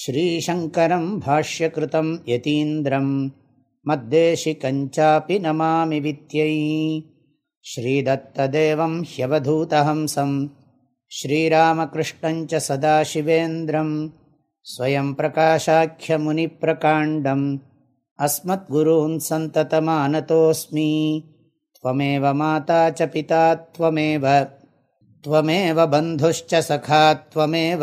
श्रीशङ्करं भाष्यकृतं यतीन्द्रं मद्देशिकञ्चापि नमामि वित्यै श्रीदत्तदेवं ह्यवधूतहंसं श्रीरामकृष्णञ्च सदाशिवेन्द्रं स्वयं प्रकाशाख्यमुनिप्रकाण्डम् अस्मद्गुरून् सन्ततमानतोऽस्मि त्वमेव माता च पिता त्वमेव त्वमेव बन्धुश्च सखा त्वमेव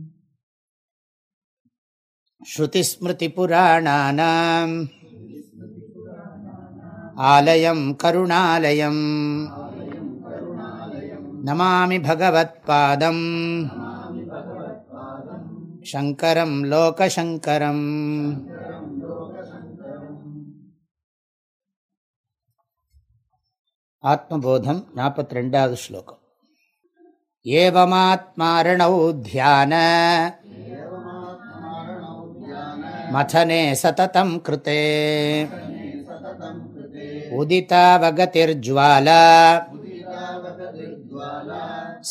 ஸ்ருதிஸ்மிருதிபுராணானாम् ஆலயம் கருணாலயம் नमामि भगवत्पादम् शङ्करं लोकशङ्करम् आत्मबोधं नापत् श्लोकम् एवमात्मारणौ ध्यान மதனே சததம் கிருத்தே உதிதாவகதிர்ஜ்வாலா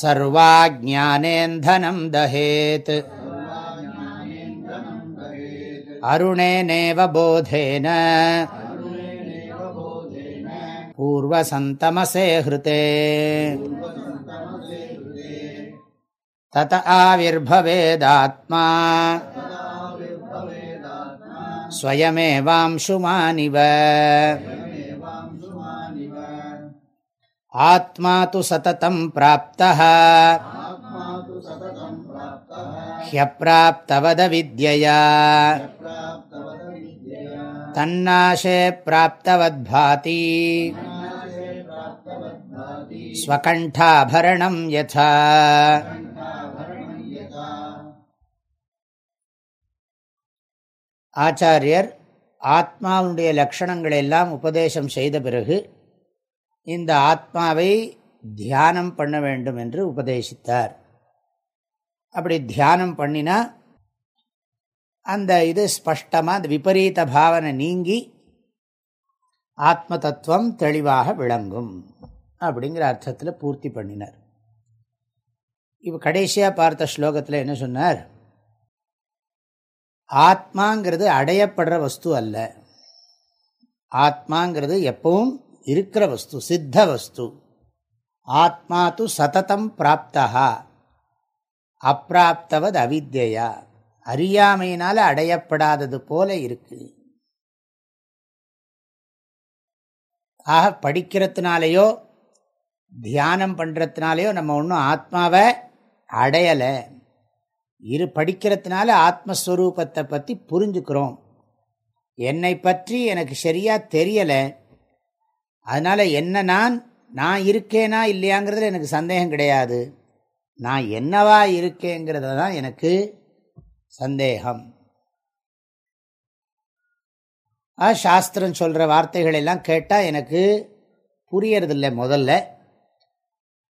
சர்வாஜானேந்தனம் தஹேத் அருணேனேவ போதேன பூர்வசந்தமசே ஹிருதே தத ஆவிர்பவேதாத்மா स्वयमेवांशुमानिव आत्मा तु सततं प्राप्तः ह्यप्राप्तवदविद्यया तन्नाशे प्राप्तवद्भाति स्वकण्ठाभरणं यथा ஆச்சாரியர் ஆத்மாவுடைய லக்ஷணங்கள் எல்லாம் உபதேசம் செய்த பிறகு இந்த ஆத்மாவை தியானம் பண்ண வேண்டும் என்று உபதேசித்தார். அப்படி தியானம் பண்ணினா அந்த இது ஸ்பஷ்டமாக அந்த விபரீத பாவனை நீங்கி ஆத்ம தத்துவம் தெளிவாக விளங்கும் அப்படிங்கிற அர்த்தத்தில் பூர்த்தி பண்ணினார். இப்போ கடைசியாக பார்த்த ஸ்லோகத்தில் என்ன சொன்னார்? ஆத்மாங்கிறது அடையப்படுற வஸ்து அல்ல. ஆத்மாங்கிறது எப்பவும் இருக்கிற வஸ்து சித்த வஸ்து. ஆத்மா து சததம் பிராப்தா அப்பிராப்தவது அவித்யா அறியாமையினால் அடையப்படாதது போல இருக்கு. ஆக படிக்கிறதுனாலேயோ தியானம் பண்ணுறதுனாலையோ நம்ம ஒன்றும் ஆத்மாவை அடையலை. இரு படிக்கிறதுனால ஆத்மஸ்வரூபத்தை பற்றி புரிஞ்சுக்கிறோம். என்னை பற்றி எனக்கு சரியாக தெரியலை. அதனால் என்ன நான் நான் இருக்கேனா இல்லையாங்கிறதுல எனக்கு சந்தேகம் கிடையாது. நான் என்னவா இருக்கேங்கிறத தான் எனக்கு சந்தேகம். ஆ சாஸ்திரம் சொல்கிற வார்த்தைகள் எல்லாம் கேட்டால் எனக்கு புரியறதில்லை முதல்ல.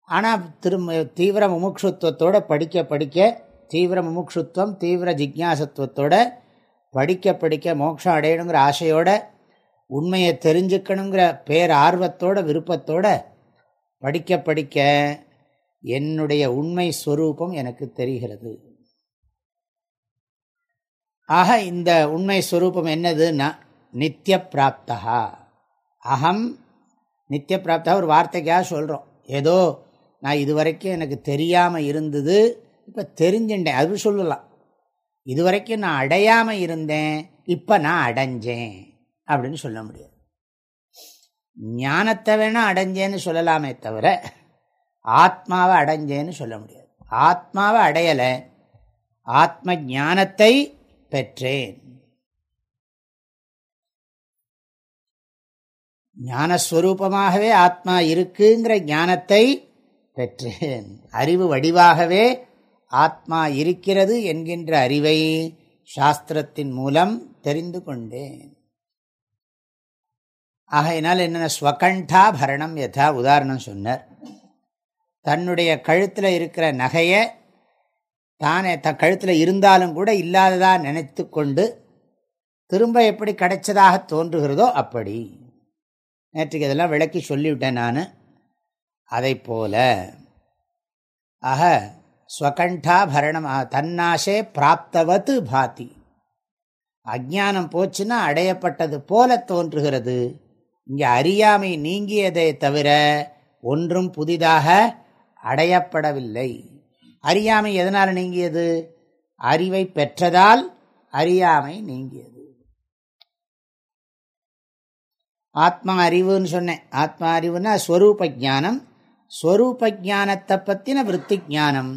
ஆனால் திரும்ப தீவிர முமுட்சுத்துவத்தோடு படிக்க படிக்க தீவிர முமுட்சுத்துவம் தீவிர ஜிக்யாசத்துவத்தோட படிக்க படிக்க மோட்சம் அடையணுங்கிற ஆசையோட உண்மையை தெரிஞ்சுக்கணுங்கிற பேர் ஆர்வத்தோட விருப்பத்தோட படிக்க படிக்க என்னுடைய உண்மை ஸ்வரூபம் எனக்கு தெரிகிறது. ஆக இந்த உண்மை ஸ்வரூபம் என்னதுன்னா நித்திய பிராப்தா அகம் நித்திய பிராப்தா ஒரு வார்த்தைக்காக சொல்கிறோம் ஏதோ நான் இது வரைக்கும் எனக்கு தெரியாமல் இருந்தது இப்போ தெரிஞ்சுட்டேன் அது சொல்லலாம். இது வரைக்கும் நான் அடையாமல் இருந்தேன். இப்போ நான் அடைஞ்சேன். அப்படின்னு சொல்ல முடியாது. ஞானத்தை வேணா அடைஞ்சேன்னு சொல்லலாமே தவிர ஆத்மாவை அடைஞ்சேன்னு சொல்ல முடியாது. ஆத்மாவை அடையலை ஆத்ம ஞானத்தை பெற்றேன். ஞானஸ்வரூபமாகவே ஆத்மா இருக்குங்கிற ஞானத்தை பெற்றேன். அறிவு வடிவாகவே ஆத்மா இருக்கிறது என்கின்ற அறிவை சாஸ்திரத்தின் மூலம் தெரிந்து கொண்டேன். ஆகையினால் என்னென்ன ஸ்வகண்டா பரணம் யதா உதாரணம் சொன்னார். தன்னுடைய கழுத்தில் இருக்கிற நகையை தானே தன் கழுத்தில் இருந்தாலும் கூட இல்லாததாக நினைத்து கொண்டு திரும்ப எப்படி கிடைச்சதாக தோன்றுகிறதோ அப்படி. நேற்றுக்கு இதெல்லாம் விளக்கி சொல்லிவிட்டேன் நான். அதை போல. ஆக ஸ்வகண்டாபரணம் தன்னாசே பிராப்தவத்து பாதி. அஜானம் போச்சுன்னா அடையப்பட்டது போல தோன்றுகிறது. இங்கே அறியாமை நீங்கியதை தவிர ஒன்றும் புதிதாக அடையப்படவில்லை. அறியாமை எதனால் நீங்கியது? அறிவை பெற்றதால் அறியாமை நீங்கியது. ஆத்மா அறிவுன்னு சொன்னேன். ஆத்மா அறிவுன்னா ஸ்வரூப ஜானம் ஸ்வரூப ஜானத்தை பற்றின விற்பி ஜானம்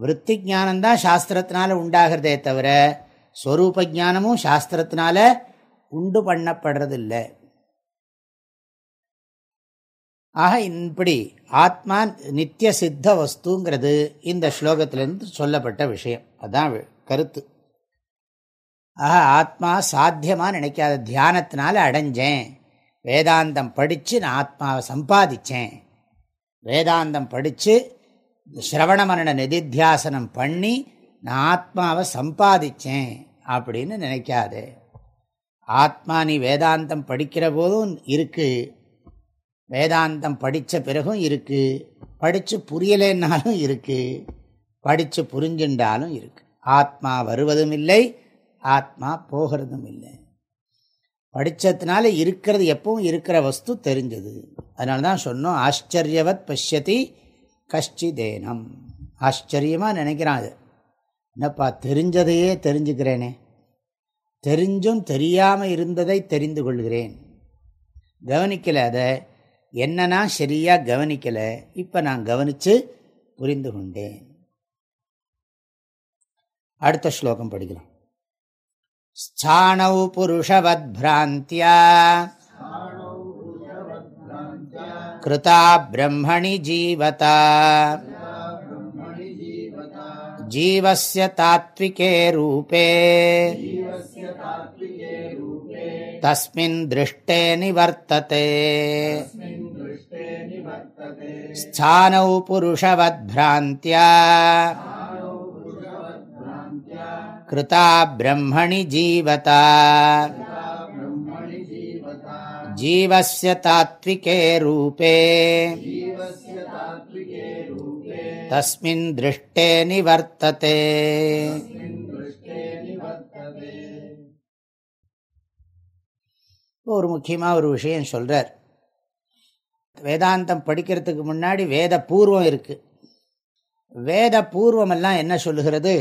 விற்பி ஜானந்தான் சாஸ்திரத்தினால உண்டாகிறதே தவிர ஸ்வரூப ஜானமும் சாஸ்திரத்தினால உண்டு பண்ணப்படுறதில்லை. ஆக இப்படி ஆத்மா நித்திய சித்த வஸ்துங்கிறது இந்த ஸ்லோகத்திலிருந்து சொல்லப்பட்ட விஷயம். அதுதான் கருத்து. ஆக ஆத்மா சாத்தியமாக நினைக்காத தியானத்தினால அடைஞ்சேன். வேதாந்தம் படித்து நான் ஆத்மாவை சம்பாதிச்சேன். வேதாந்தம் படித்து ஸ்ரவண மரண நிதித்தியாசனம் பண்ணி நான் ஆத்மாவை சம்பாதிச்சேன் அப்படின்னு நினைக்காது. ஆத்மா நீ வேதாந்தம் படிக்கிற போதும் இருக்குது வேதாந்தம் படித்த பிறகும் இருக்குது படித்து புரியலைன்னாலும் இருக்குது படித்து புரிஞ்சுண்டாலும் இருக்குது ஆத்மா வருவதும் இல்லை ஆத்மா போகிறதும் இல்லை. படித்ததுனால இருக்கிறது எப்பவும் இருக்கிற வஸ்து தெரிஞ்சது. அதனால தான் சொன்னோம் ஆச்சரியவத் பஷ்யதி கஷ்டிதேனம். ஆச்சரியமாக நினைக்கிறான் அது. என்னப்பா தெரிஞ்சதையே தெரிஞ்சுக்கிறேனே. தெரிஞ்சும் தெரியாமல் இருந்ததை தெரிந்து கொள்கிறேன். கவனிக்கலை அதை. என்னன்னா சரியாக கவனிக்கலை. இப்போ நான் கவனித்து புரிந்து கொண்டேன். அடுத்த ஸ்லோகம் படிக்கலாம். ஸ்தானௌ புருஷவத் பிராந்தியா. कृता ब्रह्मणि जीवता जीवस्य तात्विके रूपे तस्मिन् दृष्टे निवर्तते स्थानौ पुरुषवद्भ्रान्त्या कृता ब्रह्मणि जीवता जीवस्य तात्विके रूपे तस्मिन् दृष्टे निवर्तते ஒரு முக்கியமாக ஒரு விஷயம் சொல்கிறார் வேதாந்தம் படிக்கிறதுக்கு முன்னாடி வேத பூர்வம் இருக்குது வேத பூர்வமெல்லாம் என்ன சொல்லுகிறது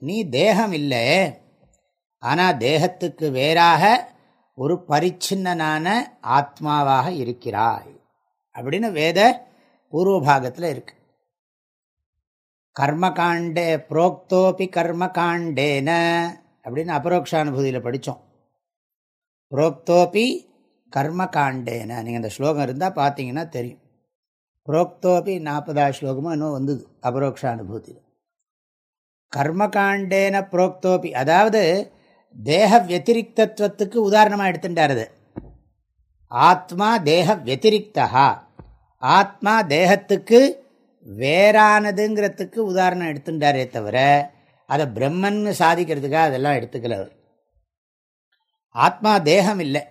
நீ தேகம் இல்லை ஆனால் தேகத்துக்கு வேறாக ஒரு பரிச்சின்னனான ஆத்மாவாக இருக்கிறாய். அப்படின்னு வேத பூர்வபாகத்தில் இருக்கு. கர்மகாண்டே புரோக்தோபி கர்மகாண்டேன அப்படின்னு அபரோக்ஷானுபூதியில் படித்தோம் புரோக்தோபி கர்மகாண்டேன. நீங்கள் அந்த ஸ்லோகம் இருந்தால் பார்த்தீங்கன்னா தெரியும். புரோக்தோபி நாற்பதாவது ஸ்லோகமும் இன்னும் வந்தது அபரோக்ஷானுபூதியில். கர்மகாண்டேன புரோக்தோபி. அதாவது தேக வத்திரிகத்துவத்துக்கு உதாரணமாக எடுத்துட்டார் ஆத்மா தேக வத்திரிகா ஆத்மா தேகத்துக்கு வேறானதுங்கிறதுக்கு உதாரணம் எடுத்துட்டாரே தவிர அதை பிரம்மன்னு சாதிக்கிறதுக்காக அதெல்லாம் எடுத்துக்கல அவர். ஆத்மா தேகம் இல்லை.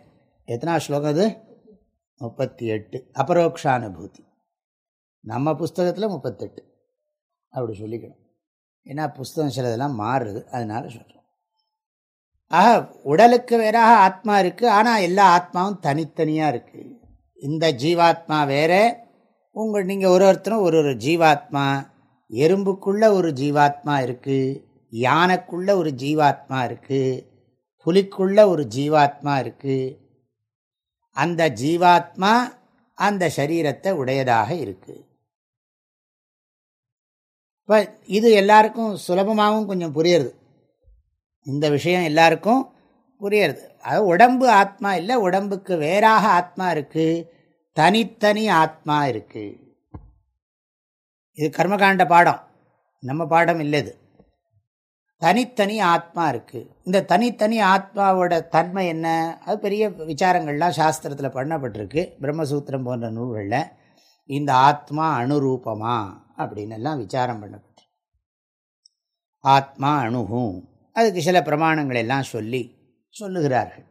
எத்தனா ஸ்லோகம் அது? முப்பத்தி எட்டு. அபரோக்ஷானுபூதி. நம்ம புஸ்தகத்தில் முப்பத்தெட்டு அப்படி சொல்லிக்கணும். ஏன்னா புஸ்தகம் சிலதெல்லாம் மாறுது. அதனால சொல்கிறோம் ஆக உடலுக்கு வேறாக ஆத்மா இருக்குது ஆனால் எல்லா ஆத்மாவும் தனித்தனியாக இருக்குது இந்த ஜீவாத்மா வேற உங்கள் நீங்கள் ஒரு ஒருத்தரும் ஒரு ஒரு ஜீவாத்மா எறும்புக்குள்ளே ஒரு ஜீவாத்மா இருக்குது யானைக்குள்ளே ஒரு ஜீவாத்மா இருக்குது புலிக்குள்ளே ஒரு ஜீவாத்மா இருக்குது அந்த ஜீவாத்மா அந்த சரீரத்தை உடையதாக இருக்கு. இப்போ இது எல்லாருக்கும் சுலபமாகவும் கொஞ்சம் புரியுறது. இந்த விஷயம் எல்லாருக்கும் புரியுறது. அது உடம்பு ஆத்மா இல்லை உடம்புக்கு வேறாக ஆத்மா இருக்குது தனித்தனி ஆத்மா இருக்குது இது கர்மகாண்ட பாடம். நம்ம பாடம் இல்லை தனித்தனி ஆத்மா இருக்குது இந்த தனித்தனி ஆத்மாவோட தன்மை என்ன? அது பெரிய விசாரங்கள்லாம் சாஸ்திரத்தில் பண்ணப்பட்டிருக்கு. பிரம்மசூத்திரம் போன்ற நூல்களில். இந்த ஆத்மா அணுரூபமா அப்படின்னு எல்லாம் விசாரம் பண்ணப்பட்டிருக்கு. ஆத்மா அணுகும். அதுக்கு சில பிரமாணங்கள் எல்லாம் சொல்லி சொல்லுகிறார்கள்.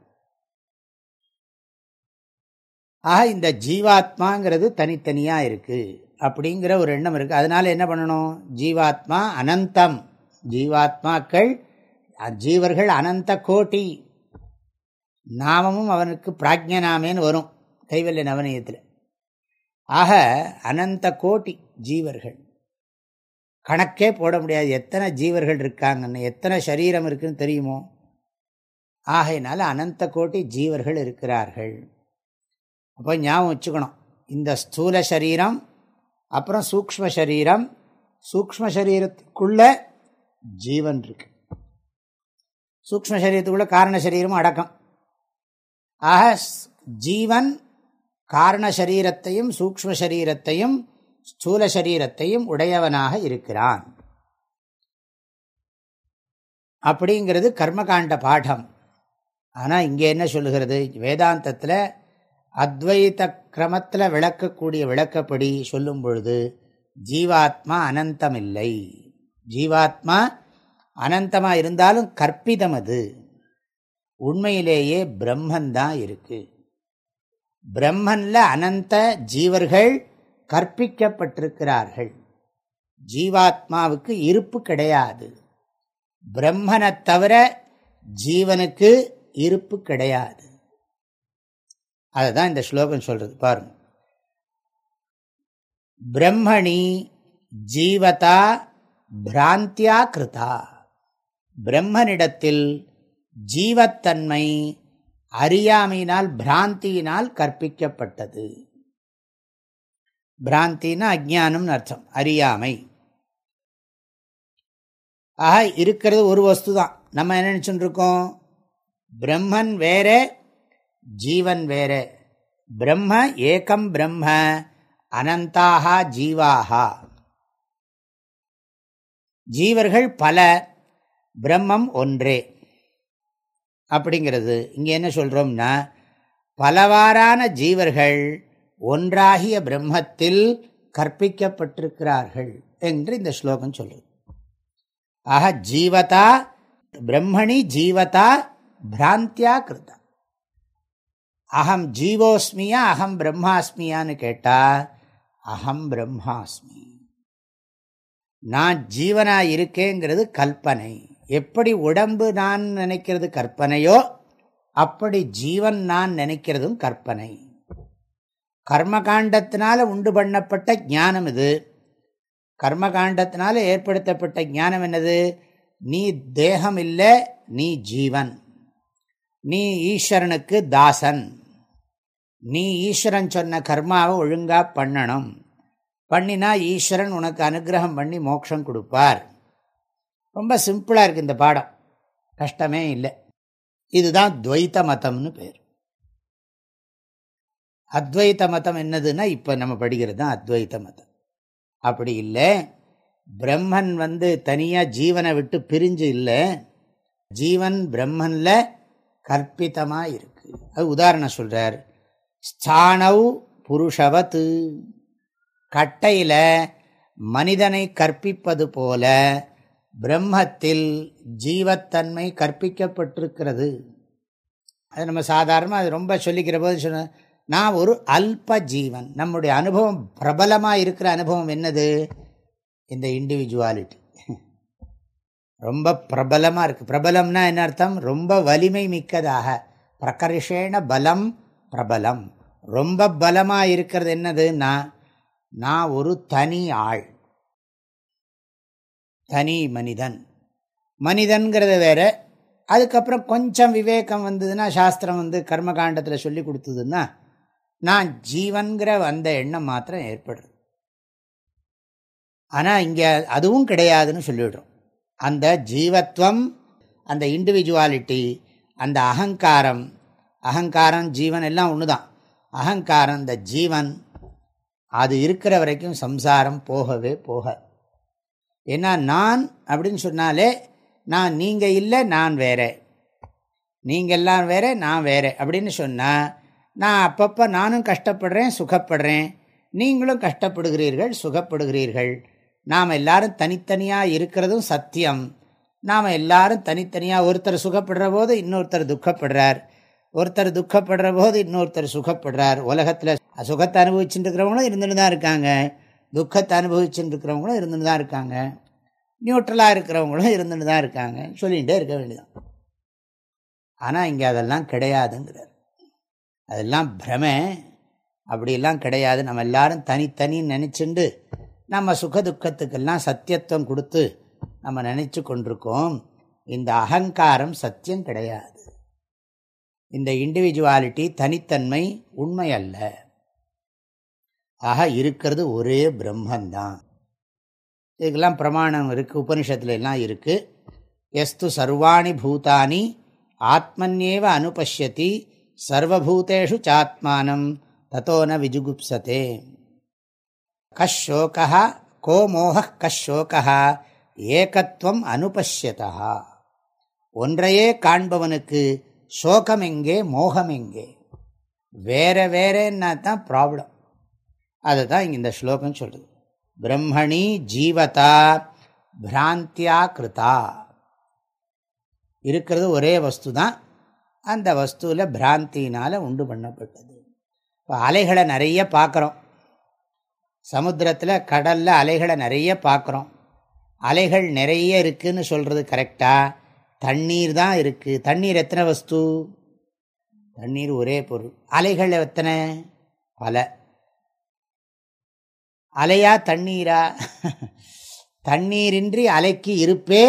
ஆக இந்த ஜீவாத்மாங்கிறது தனித்தனியாக இருக்குது அப்படிங்கிற ஒரு எண்ணம் இருக்குது அதனால் என்ன பண்ணணும்? ஜீவாத்மா அனந்தம். ஜீவாத்மாக்கள் ஜீவர்கள் அனந்த கோட்டி. நாமமும் அவனுக்கு பிராஜ்யநாமேன்னு வரும் கைவல்ய நவனியத்தில் ஆக அனந்த கோட்டி ஜீவர்கள். கணக்கே போட முடியாது. எத்தனை ஜீவர்கள் இருக்காங்கன்னு எத்தனை சரீரம் இருக்குன்னு தெரியுமோ? ஆகையினால அனந்த கோட்டி ஜீவர்கள் இருக்கிறார்கள். அப்போ ஞாபகம் வச்சுக்கணும். இந்த ஸ்தூல சரீரம் அப்புறம் சூக்ம சரீரம் சூக்ம சரீரத்துக்குள்ள ஜீவன் இருக்கு. சூக்ம சரீரத்துக்குள்ள காரண சரீரமும் அடக்கம். ஆக ஜீவன் காரண சரீரத்தையும் சூக்ம சரீரத்தையும் ஸ்தூல சரீரத்தையும் உடையவனாக இருக்கிறான். அப்படிங்கிறது கர்மகாண்ட பாடம். ஆனால் இங்கே என்ன சொல்லுகிறது? வேதாந்தத்தில் அத்வைத கிரமத்தில் விளக்கக்கூடிய விளக்கப்படி சொல்லும் பொழுது ஜீவாத்மா அனந்தமில்லை. ஜீவாத்மா அனந்தமாக இருந்தாலும் கற்பிதம் அது உண்மையிலேயே பிரம்மன் தான் இருக்கு. பிரம்மனில் அனந்த ஜீவர்கள் கற்பிக்கப்பட்டிருக்கிறார்கள். ஜீவாத்மாவுக்கு இருப்பு கிடையாது. பிரம்மனை தவிர ஜீவனுக்கு இருப்பு கிடையாது. அதுதான் இந்த ஸ்லோகம் சொல்றது பாருங்க. பிரம்மணி ஜீவதா பிராந்தியா கிருதா. பிரம்மனிடத்தில் ஜீவத்தன்மை அறியாமையினால் பிராந்தியினால் கற்பிக்கப்பட்டது. பிராந்தின்னா அஜானம்னு அர்த்தம் அறியாமை. ஆக இருக்கிறது ஒரு வஸ்து தான் நம்ம என்ன நினச்சுட்டு பிரம்மன் வேற ஜீவன் வேற. பிரம்ம ஏகம் பிரம்ம அனந்தாக ஜீவாகா. ஜீவர்கள் பல பிரம்மம் ஒன்றே. அப்படிங்கிறது இங்கே என்ன சொல்கிறோம்னா பலவாறான ஜீவர்கள் ஒன்றாகிய பிரம்மத்தில் கற்பிக்கப்பட்டிருக்கிறார்கள் என்று இந்த ஸ்லோகம் சொல்லுது. ஆக ஜீவதா பிரம்மணி ஜீவதா பிராந்தியா கிருதா. அகம் ஜீவோஸ்மியா அகம் பிரம்மாஸ்மியான்னு கேட்டா அகம் பிரம்மாஸ்மி. நான் ஜீவனா இருக்கேங்கிறது கல்பனை எப்படி உடம்பு நான் நினைக்கிறது கற்பனையோ அப்படி ஜீவன் நான் நினைக்கிறதும் கற்பனை. கர்மகாண்டத்தினால உண்டு பண்ணப்பட்ட ஞானம் இது. கர்மகாண்டத்தினால ஏற்படுத்தப்பட்ட ஞானம் என்னது? நீ தேகம் இல்லை நீ ஜீவன். நீ ஈஸ்வரனுக்கு தாசன். நீ ஈஸ்வரன் சொன்ன கர்மாவை ஒழுங்காக பண்ணணும். பண்ணினா ஈஸ்வரன் உனக்கு அனுகிரகம் பண்ணி மோட்சம் கொடுப்பார். ரொம்ப சிம்பிளாக இருக்குது இந்த பாடம். கஷ்டமே இல்லை. இதுதான் துவைத்த மதம்னு பேர். அத்வைத்த மதம் என்னதுன்னா இப்போ நம்ம படிக்கிறது தான் அத்வைத்த மதம் அப்படி இல்லை. பிரம்மன் வந்து தனியாக ஜீவனை விட்டு பிரிஞ்சு இல்லை. ஜீவன் பிரம்மனில் கற்பித்தமாக இருக்குது அது உதாரணம் சொல்கிறார் ஸ்தானவ் புருஷவத்து. கட்டையில் மனிதனை கற்பிப்பது போல பிரம்மத்தில் ஜீவத்தன்மை கற்பிக்கப்பட்டிருக்கிறது. அது நம்ம சாதாரணமாக அது ரொம்ப சொல்லிக்கிற போது சொன்ன நான் ஒரு அல்ப ஜீவன். நம்முடைய அனுபவம் பிரபலமாக இருக்கிற அனுபவம் என்னது? இந்த இண்டிவிஜுவாலிட்டி ரொம்ப பிரபலமாக இருக்குது பிரபலம்னா என்ன அர்த்தம்? ரொம்ப வலிமை மிக்கதாக. பிரகர்ஷேன பலம் பிரபலம். ரொம்ப பலமாக இருக்கிறது என்னதுன்னா நான் ஒரு தனி ஆள். தனி மனிதன். மனிதன்கிறது வேற. அதுக்கப்புறம் கொஞ்சம் விவேகம் வந்ததுன்னா சாஸ்திரம் வந்து கர்மகாண்டத்தில் சொல்லி கொடுத்ததுன்னா நான் ஜீவன்கிற அந்த எண்ணம் மாத்திரம் ஏற்படுறது ஆனால் இங்கே அதுவும் கிடையாதுன்னு சொல்லிவிடுறோம் அந்த ஜீவத்வம் அந்த இண்டிவிஜுவாலிட்டி அந்த அகங்காரம் அகங்காரம் ஜீவன் எல்லாம் ஒன்று தான் அகங்காரம் இந்த ஜீவன் அது இருக்கிற வரைக்கும் சம்சாரம் போகவே போக ஏன்னா நான் அப்படின்னு சொன்னாலே நான் நீங்கள் இல்லை நான் வேற. நீங்கள் எல்லாம் வேற நான் வேற அப்படின்னு சொன்னால் நான் அப்பப்போ நானும் கஷ்டப்படுறேன் சுகப்படுறேன். நீங்களும் கஷ்டப்படுகிறீர்கள் சுகப்படுகிறீர்கள். நாம் எல்லாரும் தனித்தனியாக இருக்கிறதும் சத்தியம். நாம் எல்லாரும் தனித்தனியாக ஒருத்தர் சுகப்படுற போது இன்னொருத்தர் துக்கப்படுறார். ஒருத்தர் துக்கப்படுற போது இன்னொருத்தர் சுகப்படுறார். உலகத்தில் சுகத்தை அனுபவிச்சுட்டு இருக்கிறவங்களும் இருந்துட்டு தான் இருக்காங்க. துக்கத்தை அனுபவிச்சுட்டு இருக்கிறவங்களும் இருந்துட்டு தான் இருக்காங்க. நியூட்ரலாக இருக்கிறவங்களும் இருந்துட்டு தான் இருக்காங்க. சொல்லிகிட்டே இருக்க வேண்டியதான் ஆனால் இங்கே அதெல்லாம் கிடையாதுங்கிறார். அதெல்லாம் பிரம. அப்படிலாம் கிடையாது. நம்ம எல்லாரும் தனித்தனின்னு நினச்சிண்டு நம்ம சுக துக்கத்துக்கெல்லாம் சத்தியத்துவம் கொடுத்து நம்ம நினச்சி கொண்டிருக்கோம். இந்த அகங்காரம் சத்தியம் கிடையாது. இந்த இண்டிவிஜுவாலிட்டி தனித்தன்மை உண்மை அல்ல. ஆக இருக்கிறது ஒரே பிரம்மந்தான். இதுக்கெல்லாம் பிரமாணம் இருக்குது உபனிஷத்துல எல்லாம் இருக்குது எஸ்து சர்வாணி பூதானி ஆத்மன்யேவ அனுபஷ்யதி சர்வூத்தேஷு சாத்மானம் தத்தோ ந விஜுகுப்சதே. கஷோகா கோ மோக கஷோகா ஏகத்துவம் அனுபஷ்யதா ஒன்றையே காண்பவனுக்கு சோகம் எங்கே மோகம் எங்கே வேற வேறன்னா தான் ப்ராப்ளம் அதுதான் இந்த ஸ்லோகம் சொல்லுது. பிரம்மணி ஜீவதா பிராந்தியா கிருதா இருக்கிறது ஒரே வஸ்து தான் அந்த வஸ்துவில் பிராந்தினால் உண்டு பண்ணப்பட்டது. இப்போ அலைகளை நிறைய பார்க்குறோம். சமுத்திரத்தில் கடலில் அலைகளை நிறைய பார்க்குறோம். அலைகள் நிறைய இருக்குதுன்னு சொல்கிறது கரெக்டாக தண்ணீர் தான் இருக்குது தண்ணீர் எத்தனை வஸ்து? தண்ணீர் ஒரே பொருள். அலைகள் எத்தனை? பல. அலையா தண்ணீரா? தண்ணீரின்றி அலைக்கு இருப்பே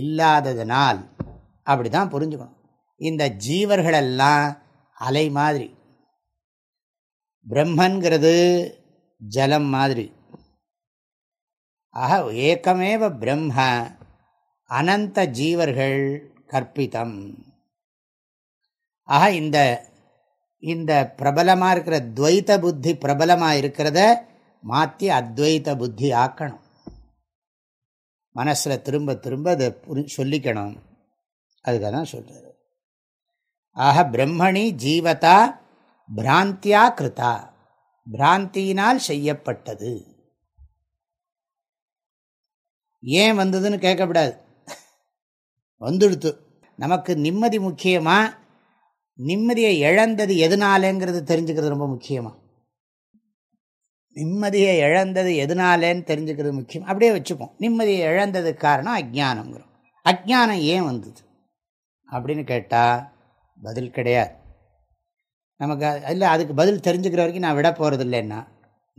இல்லாததனால். அப்படி தான் புரிஞ்சுக்கணும். இந்த ஜீவர்களெல்லாம் அலை மாதிரி. பிரம்மன்கிறது ஜலம் மாதிரி. ஆக ஏக்கமேவ பிரம்ம அனந்த ஜீவர்கள் கற்பிதம். ஆக இந்த இந்த பிரபலமாக இருக்கிற துவைத்த புத்தி பிரபலமாக இருக்கிறத மாற்றி அத்வைத்த புத்தி ஆக்கணும். மனசில் திரும்ப திரும்ப அதை புரி சொல்லிக்கணும். அதுக்காக தான் சொல்கிறார் ஆக பிரம்மணி ஜீவதா பிராந்தியா கிருதா. பிராந்தியினால் செய்யப்பட்டது. ஏன் வந்ததுன்னு கேட்கக்கூடாது வந்துடுத்து. நமக்கு நிம்மதி முக்கியமாக நிம்மதியை இழந்தது எதனாலேங்கிறது தெரிஞ்சுக்கிறது ரொம்ப முக்கியமாக நிம்மதியை இழந்தது எதனாலேன்னு தெரிஞ்சுக்கிறது முக்கியம். அப்படியே வச்சுப்போம். நிம்மதியை இழந்தது காரணம் அஜானங்கிறோம் அஜானம் ஏன் வந்தது? அப்படின்னு கேட்டால் பதில் கிடையாது. நமக்கு இல்லை அதுக்கு பதில் தெரிஞ்சுக்கிற வரைக்கும் நான் விட போகிறது இல்லைன்னா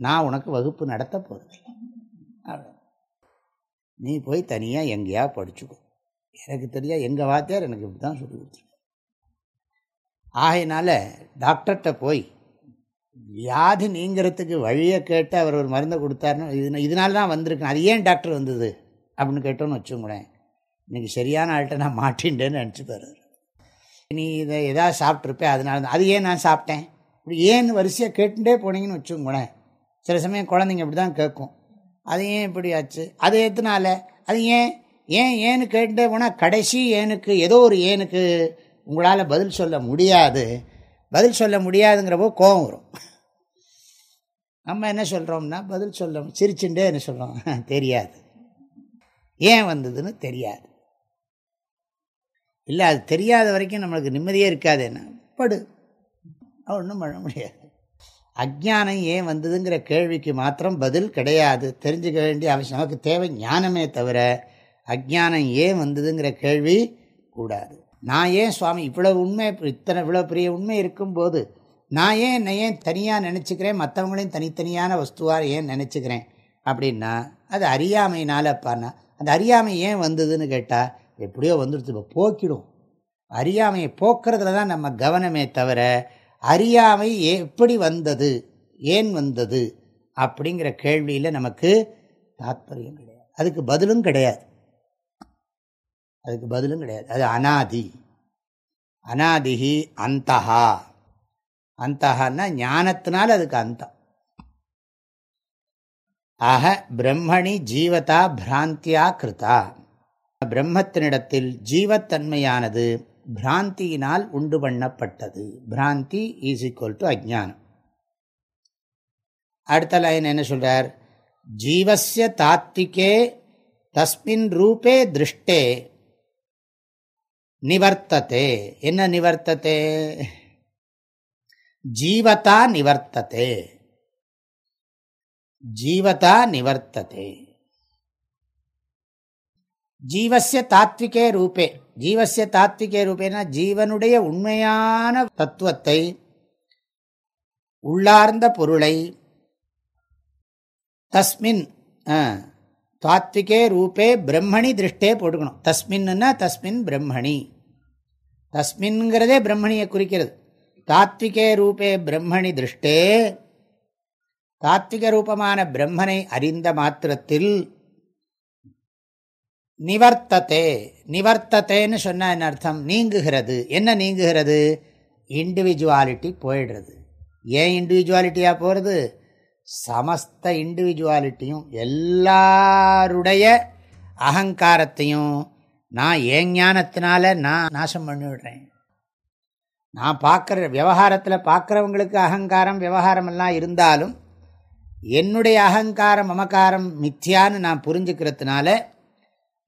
நான் உனக்கு வகுப்பு நடத்த போகிறது நீ போய் தனியாக எங்கேயா படிச்சுக்கோ. எனக்கு தெரியா எங்கள் வாத்தியார் எனக்கு இப்படி தான் சொல்லி கொடுத்துருக்கேன் ஆகையினால டாக்டர்கிட்ட போய் வியாதி நீங்கிறதுக்கு வழியை கேட்டு அவர் ஒரு மருந்தை கொடுத்தாருன்னு இது இதனால தான் வந்திருக்கேன் அது ஏன் டாக்டர் வந்தது? அப்படின்னு கேட்டோன்னு வச்சுங்களேன் இன்றைக்கி சரியான ஆள்கிட்ட நான் மாட்டின்றேன்னு நினச்சிப்பார் நீ இதை எதாவது சாப்பிட்ருப்பேன் அதனால தான் அது ஏன் நான் சாப்பிட்டேன்? இப்படி ஏன்னு வரிசையாக கேட்டுட்டே போனீங்கன்னு வச்சுக்கோங்களேன். சில சமயம் குழந்தைங்க இப்படி தான் கேட்கும். அது ஏன் இப்படி ஆச்சு? அது எத்தனால அது ஏன் ஏன் ஏன்னு கேட்டுட்டே போனால் கடைசி ஏனுக்கு ஏதோ ஒரு ஏனுக்கு உங்களால் பதில் சொல்ல முடியாது. பதில் சொல்ல முடியாதுங்கிறப்போ கோபம் வரும். நம்ம என்ன சொல்கிறோம்னா பதில் சொல்ல சிரிச்சுட்டே என்ன சொல்கிறோம் தெரியாது. ஏன் வந்ததுன்னு தெரியாது. இல்லை அது தெரியாத வரைக்கும் நம்மளுக்கு நிம்மதியே இருக்காது. என்ன? படு. ஒன்றும் பண்ண முடியாது. அஜானம் ஏன் வந்ததுங்கிற கேள்விக்கு மாத்திரம் பதில் கிடையாது. தெரிஞ்சுக்க வேண்டிய அவசியம். நமக்கு தேவை ஞானமே தவிர அஜானம் ஏன் வந்ததுங்கிற கேள்வி கூடாது. நான் ஏன் சுவாமி இவ்வளோ உண்மை இத்தனை இவ்வளோ பெரிய உண்மை இருக்கும்போது நான் ஏன் என்னை ஏன் தனியாக நினச்சிக்கிறேன்? மற்றவங்களையும் தனித்தனியான வஸ்துவாக ஏன் நினச்சிக்கிறேன்? அப்படின்னா அது பாருனா அந்த அறியாமை ஏன் வந்ததுன்னு கேட்டால் எப்படியோ வந்துடுச்சு இப்போ போக்கிடும். அறியாமையை போக்குறதுல தான் நம்ம கவனமே தவிர அறியாமை எப்படி வந்தது ஏன் வந்தது அப்படிங்கிற கேள்வியில் நமக்கு தாத்பரியம் கிடையாது. அதுக்கு பதிலும் கிடையாது. அதுக்கு பதிலும் கிடையாது. அது அனாதி. அனாதிகி அந்தஹா. அந்தஹான்னா ஞானத்தினால் அதுக்கு அந்தம் ஆக பிரம்மணி ஜீவதா பிராந்தியா கிருதா. பிரம்மத்தினிடத்தில் ஜீவத்தன்மையானது பிராந்தியினால் உண்டு பண்ணப்பட்டது. பிராந்தி ஈஸ் ஈக்குவல் டு அஜானம் அடுத்த லைன் என்ன சொல்றார்? ஜீவசிய தாத்திகே தஸ்மின் ரூபே திருஷ்டே நிவர்த்ததே. என்ன நிவர்த்ததே? ஜீவதா நிவர்த்ததே. ஜீவதா நிவர்த்ததே. ஜீவசிய தாத்விகே ரூபே. ஜீவசிய தாத்விகே ரூபேனா ஜீவனுடைய உண்மையான தத்துவத்தை உள்ளார்ந்த பொருளை தஸ்மின் தாத்விகே ரூபே பிரம்மணி திருஷ்டே போட்டுக்கணும். தஸ்மின்னா தஸ்மின் பிரம்மணி. தஸ்மின்ங்கிறதே பிரம்மணியை குறிக்கிறது. தாத்விகே ரூபே பிரம்மணி திருஷ்டே. தாத்விக ரூபமான பிரம்மனை அறிந்த மாத்திரத்தில் நிவர்த்தத்தே நிவர்த்தத்தேன்னு சொன்ன என்ன அர்த்தம்? நீங்குகிறது. என்ன நீங்குகிறது? இண்டிவிஜுவாலிட்டி போயிடுறது. ஏன் இண்டிவிஜுவாலிட்டியாக போகிறது சமஸ்த இண்டிவிஜுவாலிட்டியும் எல்லாருடைய அகங்காரத்தையும் நான் ஏன் ஞானத்தினால நான் நாசம் பண்ணிவிடுறேன். நான் பார்க்குற விவகாரத்தில் பார்க்குறவங்களுக்கு அகங்காரம் விவகாரமெல்லாம் இருந்தாலும் என்னுடைய அகங்காரம் மமக்காரம் மித்தியான்னு நான் புரிஞ்சுக்கிறதுனால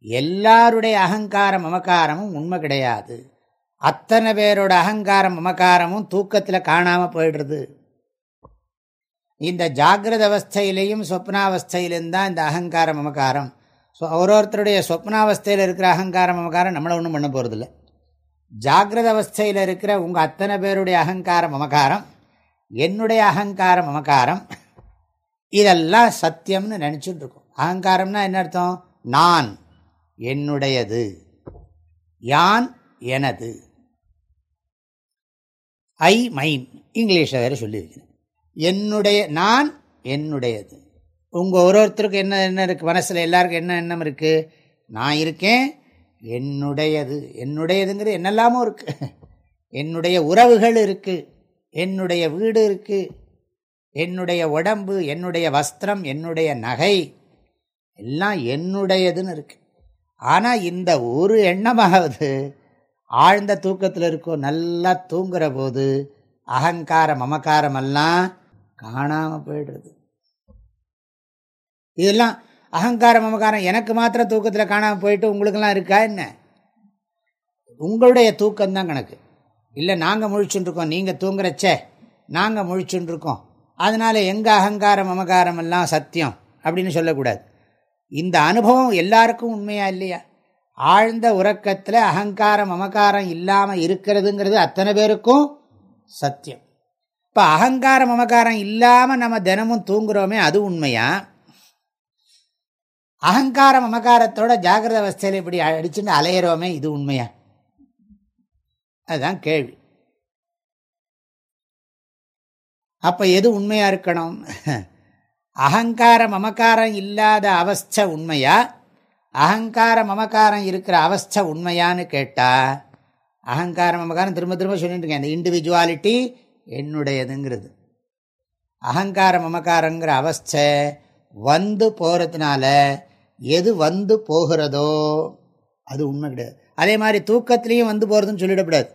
எல்லாருடைய அகங்காரம் மமக்காரமும் உண்மை கிடையாது. அத்தனை பேரோட அகங்காரம் மமக்காரமும் தூக்கத்தில் காணாமல் போயிடுறது. இந்த ஜாகிரத அவஸ்தையிலையும் சொப்னாவஸ்தையிலும் தான் இந்த அகங்கார மமக்காரம் ஸோ ஒரு ஒருத்தருடைய சொப்னாவஸ்தையில் இருக்கிற அகங்கார மமக்காரம் நம்மளை ஒன்றும் பண்ண போகிறதில்ல ஜாகிரத அவஸ்தையில் இருக்கிற உங்கள் அத்தனை பேருடைய அகங்காரம் மமக்காரம் என்னுடைய அகங்காரம் மமக்காரம் இதெல்லாம் சத்தியம்னு நினச்சிட்டு இருக்கோம். அகங்காரம்னா என்ன அர்த்தம்? நான். என்னுடையது. யான் எனது. ஐ மைன் இங்கிலீஷில் வேறு சொல்லியிருக்கிறேன். என்னுடைய நான் என்னுடையது. உங்கள் ஒரு ஒருத்தருக்கு என்ன என்ன இருக்குது மனசில் எல்லாருக்கும் என்ன எண்ணம் இருக்குது நான் இருக்கேன் என்னுடையது. என்னுடையதுங்கிறது என்னெல்லாமோ இருக்குது என்னுடைய உறவுகள் இருக்குது என்னுடைய வீடு இருக்குது என்னுடைய உடம்பு என்னுடைய வஸ்திரம் என்னுடைய நகை. எல்லாம் என்னுடையதுன்னு இருக்கு. ஆனால் இந்த ஒரு எண்ணமாவது ஆழ்ந்த தூக்கத்தில் இருக்கும் நல்லா தூங்குற போது அகங்கார மமக்காரமெல்லாம் காணாமல் போயிடுறது. இதெல்லாம் அகங்கார மமக்காரம் எனக்கு மாத்திரம் தூக்கத்தில் காணாமல் போயிட்டு உங்களுக்கெல்லாம் இருக்கா என்ன? உங்களுடைய தூக்கம்தான் கணக்கு. இல்லை நாங்கள் முழிச்சுட்டுருக்கோம் நீங்கள் தூங்குறச்சே நாங்கள் முழிச்சுட்டுருக்கோம் அதனால் எங்கள் அகங்காரம் மமகாரம் எல்லாம் சத்தியம் அப்படின்னு சொல்லக்கூடாது. இந்த அனுபவம் எல்லாருக்கும் உண்மையா இல்லையா? ஆழ்ந்த உறக்கத்தில் அகங்காரம் மமகாரம் இல்லாமல் இருக்கிறதுங்கிறது அத்தனை பேருக்கும் சத்தியம். இப்போ அகங்காரம் மமகாரம் இல்லாமல் நம்ம தினமும் தூங்குறோமே அது உண்மையா? அகங்கார மமகாரத்தோட ஜாகிரத அவஸ்தையில் இப்படி அடிச்சுட்டு அலையிறோமே இது உண்மையா? அதுதான் கேள்வி. அப்போ எது உண்மையாக இருக்கணும்? அகங்கார மமக்காரம் இல்லாத அவஸ்தை உண்மையா? அகங்கார மமக்காரம் இருக்கிற அவஸ்தை உண்மையான்னு கேட்டால் அகங்கார மமக்காரம் திரும்ப திரும்ப சொல்லிட்டு இருக்கேன். இந்த இண்டிவிஜுவாலிட்டி என்னுடையதுங்கிறது. அகங்கார மமக்காரங்கிற அவஸ்தை வந்து போகிறதுனால எது வந்து போகிறதோ அது உண்மை கிடையாது. அதே மாதிரி தூக்கத்துலேயும் வந்து போகிறதுன்னு சொல்லிடக்கூடாது.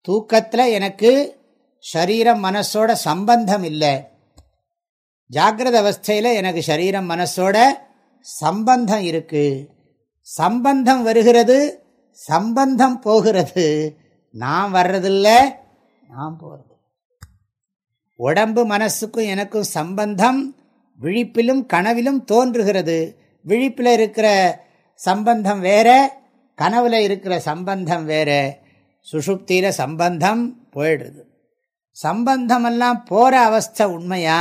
தூக்கத்தில் எனக்கு சரீரம் மனசோட சம்பந்தம் இல்லை. ஜாகிரத அவஸ்தையில் எனக்கு சரீரம் மனசோட சம்பந்தம் இருக்கு. சம்பந்தம் வருகிறது சம்பந்தம் போகிறது. நான் வர்றதில்ல நான் போகிறது உடம்பு மனசுக்கும் எனக்கும் சம்பந்தம் விழிப்பிலும் கனவிலும் தோன்றுகிறது. விழிப்பில் இருக்கிற சம்பந்தம் வேற கனவுல இருக்கிற சம்பந்தம் வேற. சுஷுப்தியில் சம்பந்தம் போயிடுறது சம்பந்தமெல்லாம் போகிற அவஸ்தை உண்மையா?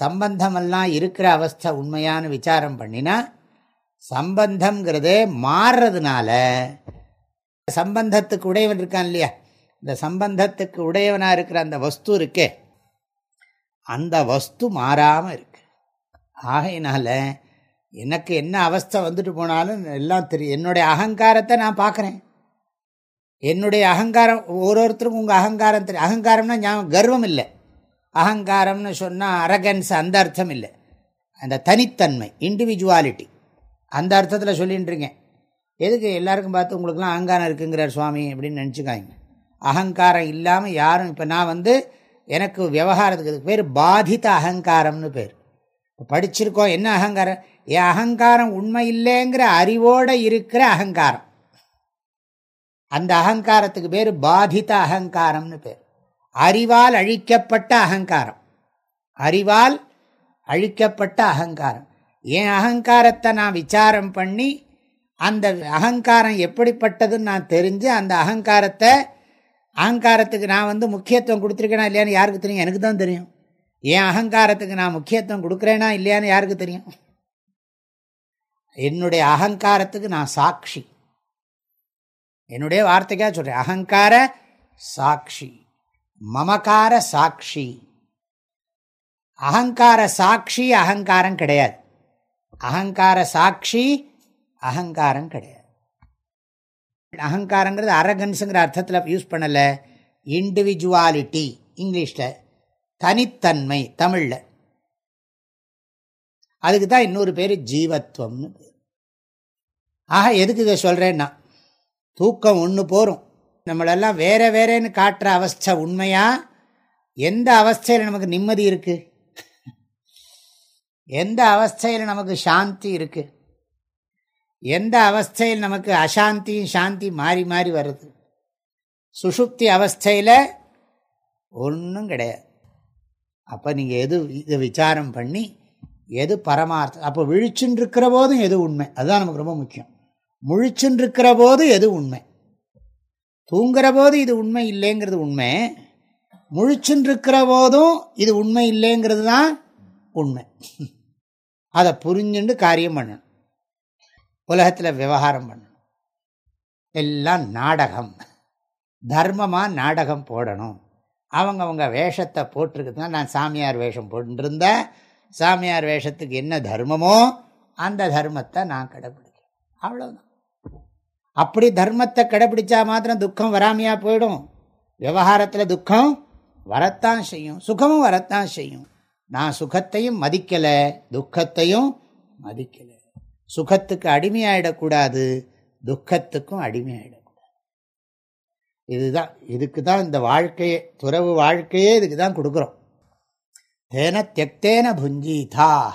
சம்பந்தமெல்லாம் இருக்கிற அவஸ்தை உண்மையான்னு விசாரம் பண்ணினா சம்பந்தம்ங்கிறதே மாறுறதுனால சம்பந்தத்துக்கு உடையவன் இருக்கான் இல்லையா? இந்த சம்பந்தத்துக்கு உடையவனாக இருக்கிற அந்த வஸ்து இருக்கே அந்த வஸ்து மாறாமல் இருக்கு. ஆகையினால எனக்கு என்ன அவஸ்தை வந்துட்டு போனாலும் எல்லாம் தெரியும் என்னுடைய அகங்காரத்தை நான் பார்க்குறேன். என்னுடைய அகங்காரம் ஒரு ஒருத்தருக்கும் உங்கள் அகங்காரம் தெரியும். அகங்காரம்னா ஞாபகம் கர்வம் இல்லை அகங்காரம்னு சொன்னால் அரகன்ஸ் அந்த அர்த்தம் இல்லை. அந்த தனித்தன்மை இண்டிவிஜுவாலிட்டி அந்த அர்த்தத்தில் சொல்லிட்டுருங்க எதுக்கு எல்லாருக்கும் பார்த்து உங்களுக்குலாம் அகங்காரம் இருக்குங்கிறார் சுவாமி அப்படின்னு நினச்சிக்காங்க அகங்காரம் இல்லாமல் யாரும் இப்போ நான் வந்து எனக்கு விவகாரத்துக்கு இதுக்கு பேர் பாதித்த அகங்காரம்னு பேர். படிச்சிருக்கோம் என்ன அகங்காரம்? என் அகங்காரம் உண்மை இல்லைங்கிற அறிவோடு இருக்கிற அகங்காரம். அந்த அகங்காரத்துக்கு பேர் பாதித்த அகங்காரம்னு பேர். அறிவால் அழிக்கப்பட்ட அகங்காரம். அறிவால் அழிக்கப்பட்ட அகங்காரம். என் அகங்காரத்தை நான் விசாரம் பண்ணி அந்த அகங்காரம் எப்படிப்பட்டதுன்னு நான் தெரிஞ்சு அந்த அகங்காரத்தை அகங்காரத்துக்கு நான் வந்து முக்கியத்துவம் கொடுத்துருக்கேனா இல்லையான்னு யாருக்கு தெரியும்? எனக்கு தான் தெரியும். என் அகங்காரத்துக்கு நான் முக்கியத்துவம் கொடுக்குறேனா இல்லையான்னு யாருக்கு தெரியும்? என்னுடைய அகங்காரத்துக்கு நான் சாட்சி. என்னுடைய வார்த்தைக்காக சொல்கிறேன் அகங்கார சாட்சி. மமக்கார சாட்சி. அகங்கார சாட்சி அகங்காரம் கிடையாது. அகங்கார சாட்சி அகங்காரம் கிடையாது. அகங்காரங்கிறது அரகன்ஸுங்கிற அர்த்தத்தில் யூஸ் பண்ணலை. இண்டிவிஜுவாலிட்டி இங்கிலீஷில். தனித்தன்மை தமிழில். அதுக்கு தான் இன்னொரு பேர் ஜீவத்வம்னு பேர். ஆக எதுக்கு இதை சொல்கிறேன்னா தூக்கம் ஒன்று போகும் நம்மளெல்லாம் வேற வேறேன்னு காட்டுற அவஸ்தை உண்மையா? எந்த அவஸ்தையில் நமக்கு நிம்மதி இருக்கு? எந்த அவஸ்தையில் நமக்கு சாந்தி இருக்கு? எந்த அவஸ்தையில் நமக்கு அசாந்தியும் சாந்தி மாறி மாறி வருது? சுஷுப்தி அவஸ்தையில் ஒன்றும் கிடையாது. அப்போ நீங்கள் எது இதை விசாரம் பண்ணி எது பரமார்த்தம் அப்போ விழிச்சுன்னு இருக்கிற போதும் எது உண்மை? அதுதான் நமக்கு ரொம்ப முக்கியம். முழிச்சுன்றிருக்கிற போது எது உண்மை? தூங்குற போது இது உண்மை இல்லைங்கிறது உண்மை. முழிச்சுன்றிருக்கிற போதும் இது உண்மை இல்லைங்கிறது தான் உண்மை. அதை புரிஞ்சுண்டு காரியம் பண்ணணும். உலகத்தில் விவகாரம் பண்ணணும். எல்லாம் நாடகம். தர்மமாக நாடகம் போடணும். அவங்க அவங்க வேஷத்தை போட்டிருக்குதுன்னா நான் சாமியார் வேஷம் போட்டுருந்தேன் சாமியார் வேஷத்துக்கு என்ன தர்மமோ அந்த தர்மத்தை நான் கடைபிடிக்கிறேன் அவ்வளோதான் அப்படி தர்மத்தை கடைப்பிடிச்சா மாத்திரம் துக்கம் வராமையா போயிடும். விவகாரத்தில் துக்கம் வரத்தான் செய்யும். சுகமும் வரத்தான் செய்யும். நான் சுகத்தையும் மதிக்கலை துக்கத்தையும் மதிக்கலை. சுகத்துக்கு அடிமையாயிடக்கூடாது துக்கத்துக்கும் அடிமையாயிடக்கூடாது. இதுதான் இதுக்கு தான் இந்த வாழ்க்கையே துறவு வாழ்க்கையே இதுக்கு தான் கொடுக்குறோம். தேன தியக்தேன புஞ்சீதா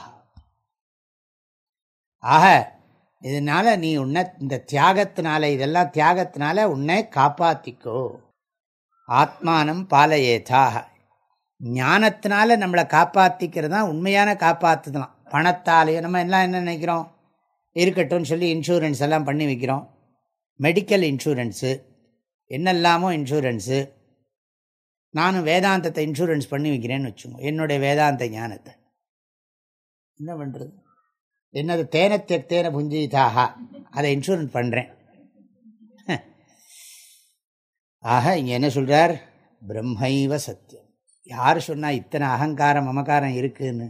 ஆக இதனால நீ உன்னை இந்த தியாகத்தினால இதெல்லாம் தியாகத்தினால உன்னை காப்பாத்திக்கோ. ஆத்மானம் பாலையேதாக ஞானத்தினால நம்மளை காப்பாற்றிக்கிறது தான் உண்மையான காப்பாற்றுதலாம் பணத்தாலேயே நம்ம எல்லாம் என்ன நினைக்கிறோம்? இருக்கட்டும்னு சொல்லி இன்சூரன்ஸ் எல்லாம் பண்ணி வைக்கிறோம். மெடிக்கல் இன்சூரன்ஸு என்னெல்லாமோ இன்சூரன்ஸு நானும் வேதாந்தத்தை இன்சூரன்ஸ் பண்ணி வைக்கிறேன்னு வச்சுக்கோங்க. என்னுடைய வேதாந்த ஞானத்தை. என்ன பண்ணுறது என்னது தேன தேன புஞ்சிதாக? அதை இன்சூரன்ஸ் பண்ணுறேன் ஆக இங்கே என்ன சொல்கிறார் பிரம்மைவ சத்தியம். யார் சொன்னால் இத்தனை அகங்காரம் மமகாரம் இருக்குதுன்னு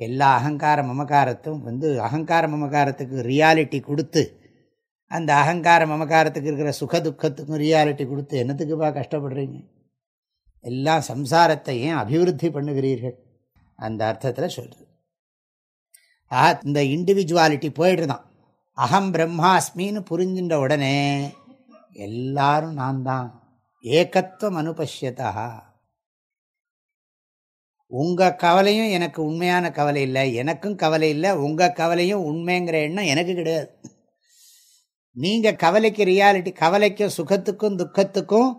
எல்லா அகங்கார மமகாரத்தும் வந்து அகங்கார மமகாரத்துக்கு ரியாலிட்டி கொடுத்து அந்த அகங்கார மமகாரத்துக்கு இருக்கிற சுக துக்கத்துக்கும் ரியாலிட்டி கொடுத்து என்னத்துக்குப்பா கஷ்டப்படுறீங்க? எல்லாம் சம்சாரத்தை ஏன் அபிவிருத்தி பண்ணுகிறீர்கள்? அந்த அர்த்தத்தில் சொல்கிறது ஆ இந்த இண்டிவிஜுவாலிட்டி போயிடுதான். அகம் பிரம்மாஸ்மின்னு புரிஞ்சின்ற உடனே எல்லாரும் நான் தான் ஏகத்துவம் அனுபஷ்யதா. உங்கள் கவலையும் எனக்கு உண்மையான கவலை இல்லை எனக்கும் கவலை இல்லை உங்கள் கவலையும் உண்மைங்கிற எண்ணம் எனக்கு கிடையாது. நீங்கள் கவலைக்கு ரியாலிட்டி கவலைக்கும் சுகத்துக்கும் துக்கத்துக்கும்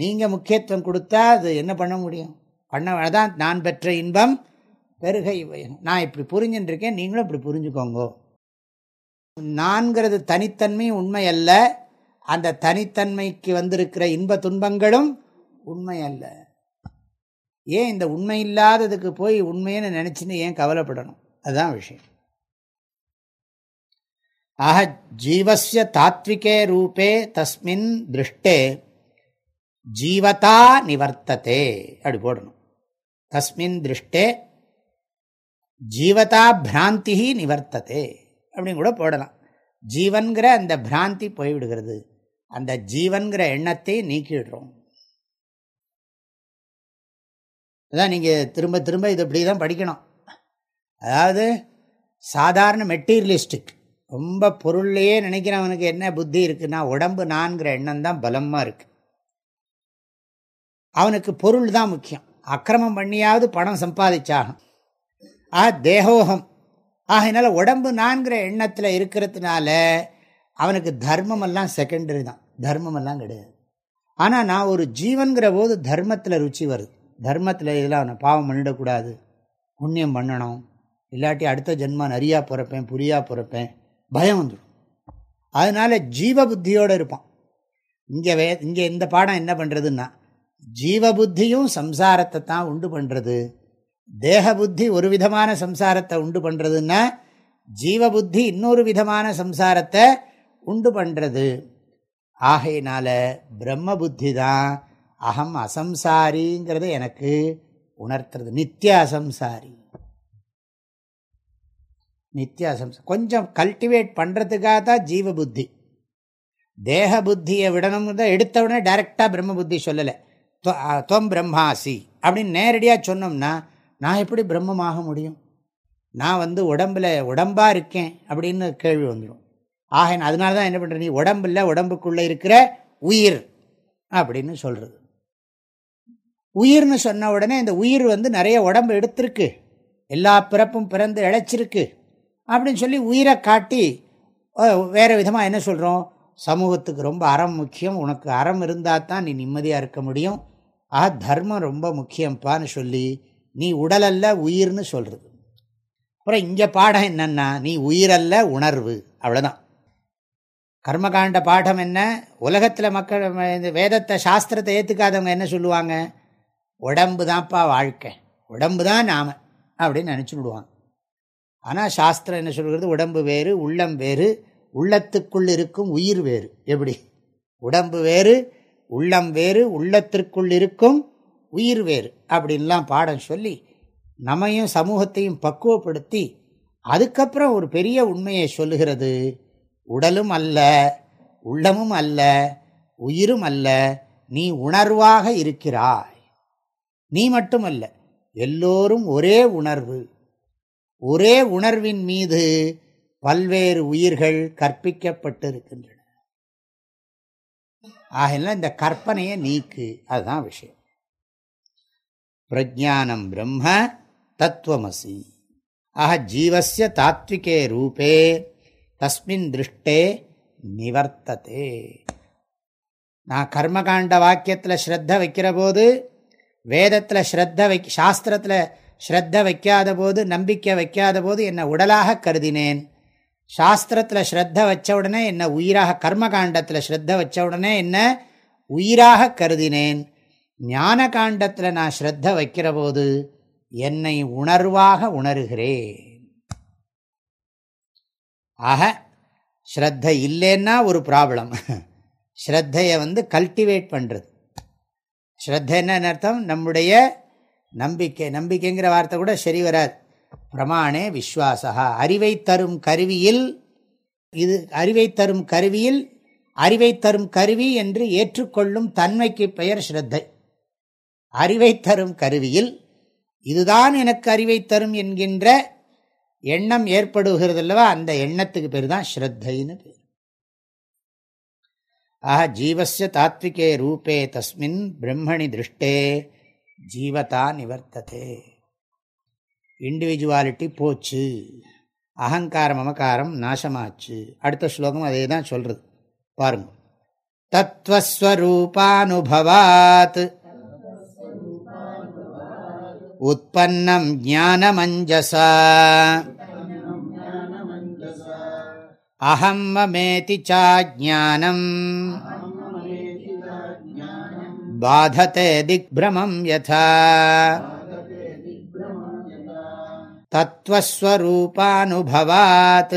நீங்கள் முக்கியத்துவம் கொடுத்தா அது என்ன பண்ண முடியும்? பண்ண தான் நான் பெற்ற இன்பம். பெருகை நான் இப்படி புரிஞ்சுட்டுருக்கேன் நீங்களும் இப்படி புரிஞ்சுக்கோங்க. நான்கிறது தனித்தன்மை உண்மை அல்ல. அந்த தனித்தன்மைக்கு வந்திருக்கிற இன்ப துன்பங்களும் உண்மை அல்ல. ஏன் இந்த உண்மை இல்லாததுக்கு போய் உண்மைன்னு நினச்சின்னு ஏன் கவலைப்படணும்? அதுதான் விஷயம். ஆக ஜீவசிய தாத்விகே ரூபே தஸ்மின் திருஷ்டே ஜீவதா நிவர்த்ததே. அப்படி போடணும். தஸ்மின் திருஷ்டே ஜீவதா பிராந்தி நிவர்த்ததே அப்படின்னு கூட போடலாம். ஜீவன்கிற அந்த பிராந்தி போய்விடுகிறது. அந்த ஜீவன்கிற எண்ணத்தை நீக்கிடுறோம் அதான் நீங்கள் திரும்ப திரும்ப இது இப்படி தான் படிக்கணும். அதாவது சாதாரண மெட்டீரியலிஸ்டிக். ரொம்ப பொருள்லையே நினைக்கிறவனுக்கு என்ன புத்தி இருக்குன்னா உடம்பு நான்கிற எண்ணம் தான் பலமாக இருக்கு. அவனுக்கு பொருள் தான் முக்கியம். அக்கிரமம் பண்ணியாவது பணம் சம்பாதிச்சாகும் ஆ தேகோகம். ஆகையினால உடம்பு நான்கிற எண்ணத்தில் இருக்கிறதுனால அவனுக்கு தர்மமெல்லாம் செகண்டரி தான். தர்மமெல்லாம் கிடையாது. ஆனால் நான் ஒரு ஜீவன்கிற போது தர்மத்தில் ருச்சி வருது. தர்மத்தில் இதெல்லாம் அவனை பாவம் பண்ணிடக்கூடாது. புண்ணியம் பண்ணணும். இல்லாட்டி அடுத்த ஜென்மா நிறையா பிறப்பேன் புரியா பிறப்பேன். பயம் வந்துடும். அதனால் ஜீவ புத்தியோடு இருப்பான். இங்கே வே இங்கே இந்த பாடம் என்ன பண்ணுறதுன்னா ஜீவ புத்தியும் சம்சாரத்தை தான் உண்டு பண்ணுறது தேக புத்தி ஒரு விதமான சம்சாரத்தை உண்டு பண்ணுறதுன்னா ஜீவ புத்தி இன்னொரு விதமான சம்சாரத்தை உண்டு பண்ணுறது ஆகையினால பிரம்ம புத்தி தான் அகம் அசம்சாரிங்கிறத எனக்கு உணர்த்துறது. நித்திய அசம்சாரி. நித்திய அசம்சாரி கொஞ்சம் கல்டிவேட் பண்ணுறதுக்காக தான் ஜீவ புத்தி தேக புத்தியை விடணுங்கிறத எடுத்த உடனே டைரெக்டாக பிரம்ம புத்தி சொல்லலை. தொம் பிரம்மாசி அப்படின்னு நேரடியாக சொன்னோம்னா நான் எப்படி பிரம்மமாக முடியும்? நான் வந்து உடம்பில் உடம்பாக இருக்கேன் அப்படின்னு கேள்வி வந்துடும். ஆக அதனால தான் என்ன பண்ணுற நீ உடம்பில் உடம்புக்குள்ளே இருக்கிற உயிர் அப்படின்னு சொல்கிறது உயிர்னு சொன்ன உடனே இந்த உயிர் வந்து நிறைய உடம்பு எடுத்திருக்கு. எல்லா பிறப்பும் பிறந்து இழைச்சிருக்கு அப்படின்னு சொல்லி உயிரை காட்டி வேறு விதமாக என்ன சொல்கிறோம் சமூகத்துக்கு ரொம்ப அறம் முக்கியம். உனக்கு அறம் இருந்தால் தான் நீ நிம்மதியாக இருக்க முடியும். ஆ தர்மம் ரொம்ப முக்கியம்ப்பான்னு சொல்லி நீ உடலல்ல உயிர்னு சொல்கிறது அப்புறம் இங்கே பாடம் என்னென்னா நீ உயிரல்ல உணர்வு. அவ்வளோதான் கர்மகாண்ட பாடம் என்ன? உலகத்தில் மக்கள் இந்த வேதத்தை சாஸ்திரத்தை ஏற்றுக்காதவங்க என்ன சொல்லுவாங்க? உடம்பு தான்ப்பா வாழ்க்கை. உடம்பு தான் நாம் அப்படின்னு நினச்சி விடுவாங்க. ஆனால் சாஸ்திரம் என்ன சொல்கிறது? உடம்பு வேறு உள்ளம் வேறு உள்ளத்துக்குள் இருக்கும் உயிர் வேறு. எப்படி? உடம்பு வேறு உள்ளம் வேறு உள்ளத்திற்குள் இருக்கும் உயிர் வேறு அப்படின்லாம் பாடம் சொல்லி நம்மையும் சமூகத்தையும் பக்குவப்படுத்தி அதுக்கப்புறம் ஒரு பெரிய உண்மையை சொல்லுகிறது. உடலும் அல்ல உள்ளமும் அல்ல உயிரும் அல்ல நீ உணர்வாக இருக்கிறாய். நீ மட்டுமல்ல எல்லோரும் ஒரே உணர்வு. ஒரே உணர்வின் மீது பல்வேறு உயிர்கள் கற்பிக்கப்பட்டிருக்கின்றன. ஆகலாம் இந்த கற்பனையை நீக்கு அதுதான் விஷயம். பிரஜானம் பிரம்ம தத்துவமசி. ஆக ஜீவசிய தாத்விகே ரூபே தஸ்மின் திருஷ்டே நிவர்த்ததே. நான் கர்மகாண்ட வாக்கியத்தில் ஸ்ரத்த வைக்கிற போது வேதத்தில் ஸ்ரத்த வை சாஸ்திரத்தில் ஸ்ரத்த வைக்காத போது நம்பிக்கை வைக்காத போது என்னை உடலாக கருதினேன். சாஸ்திரத்தில் ஸ்ரத்த வச்ச உடனே என்னை உயிராக கர்மகாண்டத்தில் ஸ்ரத்த வச்ச உடனே என்னை உயிராக கருதினேன். ஞான காண்டத்தில் நான் ஸ்ரத்த வைக்கிற போது என்னை உணர்வாக உணர்கிறேன். ஆக ஸ்ரத்த இல்லைன்னா ஒரு ப்ராப்ளம். ஸ்ரத்தையை வந்து கல்டிவேட் பண்ணுறது ஸ்ரத்த என்ன அர்த்தம் நம்முடைய நம்பிக்கை நம்பிக்கைங்கிற வார்த்தை கூட சரி வராது. பிரமாணே விஸ்வாசா. அறிவை தரும் கருவியில் இது அறிவை தரும் கருவியில் அறிவை தரும் கருவி என்று ஏற்றுக்கொள்ளும் தன்மைக்கு பெயர் ஸ்ரத்தை. அறிவை தரும் கருவியில் இதுதான் எனக்கு அறிவை தரும் என்கின்ற எண்ணம் ஏற்படுகிறது அல்லவா அந்த எண்ணத்துக்கு பேர் தான் ஸ்ரத்தைன்னு பேர். ஆஹ ஜீவசிய தாத்விகே ரூபே தஸ்மின் பிரம்மணி திருஷ்டே ஜீவதா நிவர்த்ததே. இண்டிவிஜுவாலிட்டி போச்சு. அகங்காரம் மமக்காரம் நாசமாச்சு. அடுத்த ஸ்லோகம் அதே தான் சொல்கிறது பாருங்க. தத்துவஸ்வரூபானுபவாத் उत्पन्नं ज्ञानमञ्जसा अहं ममेति चाज्ञानम् बाधते दिग्भ्रमं यथा तत्त्वस्वरूपानुभवात्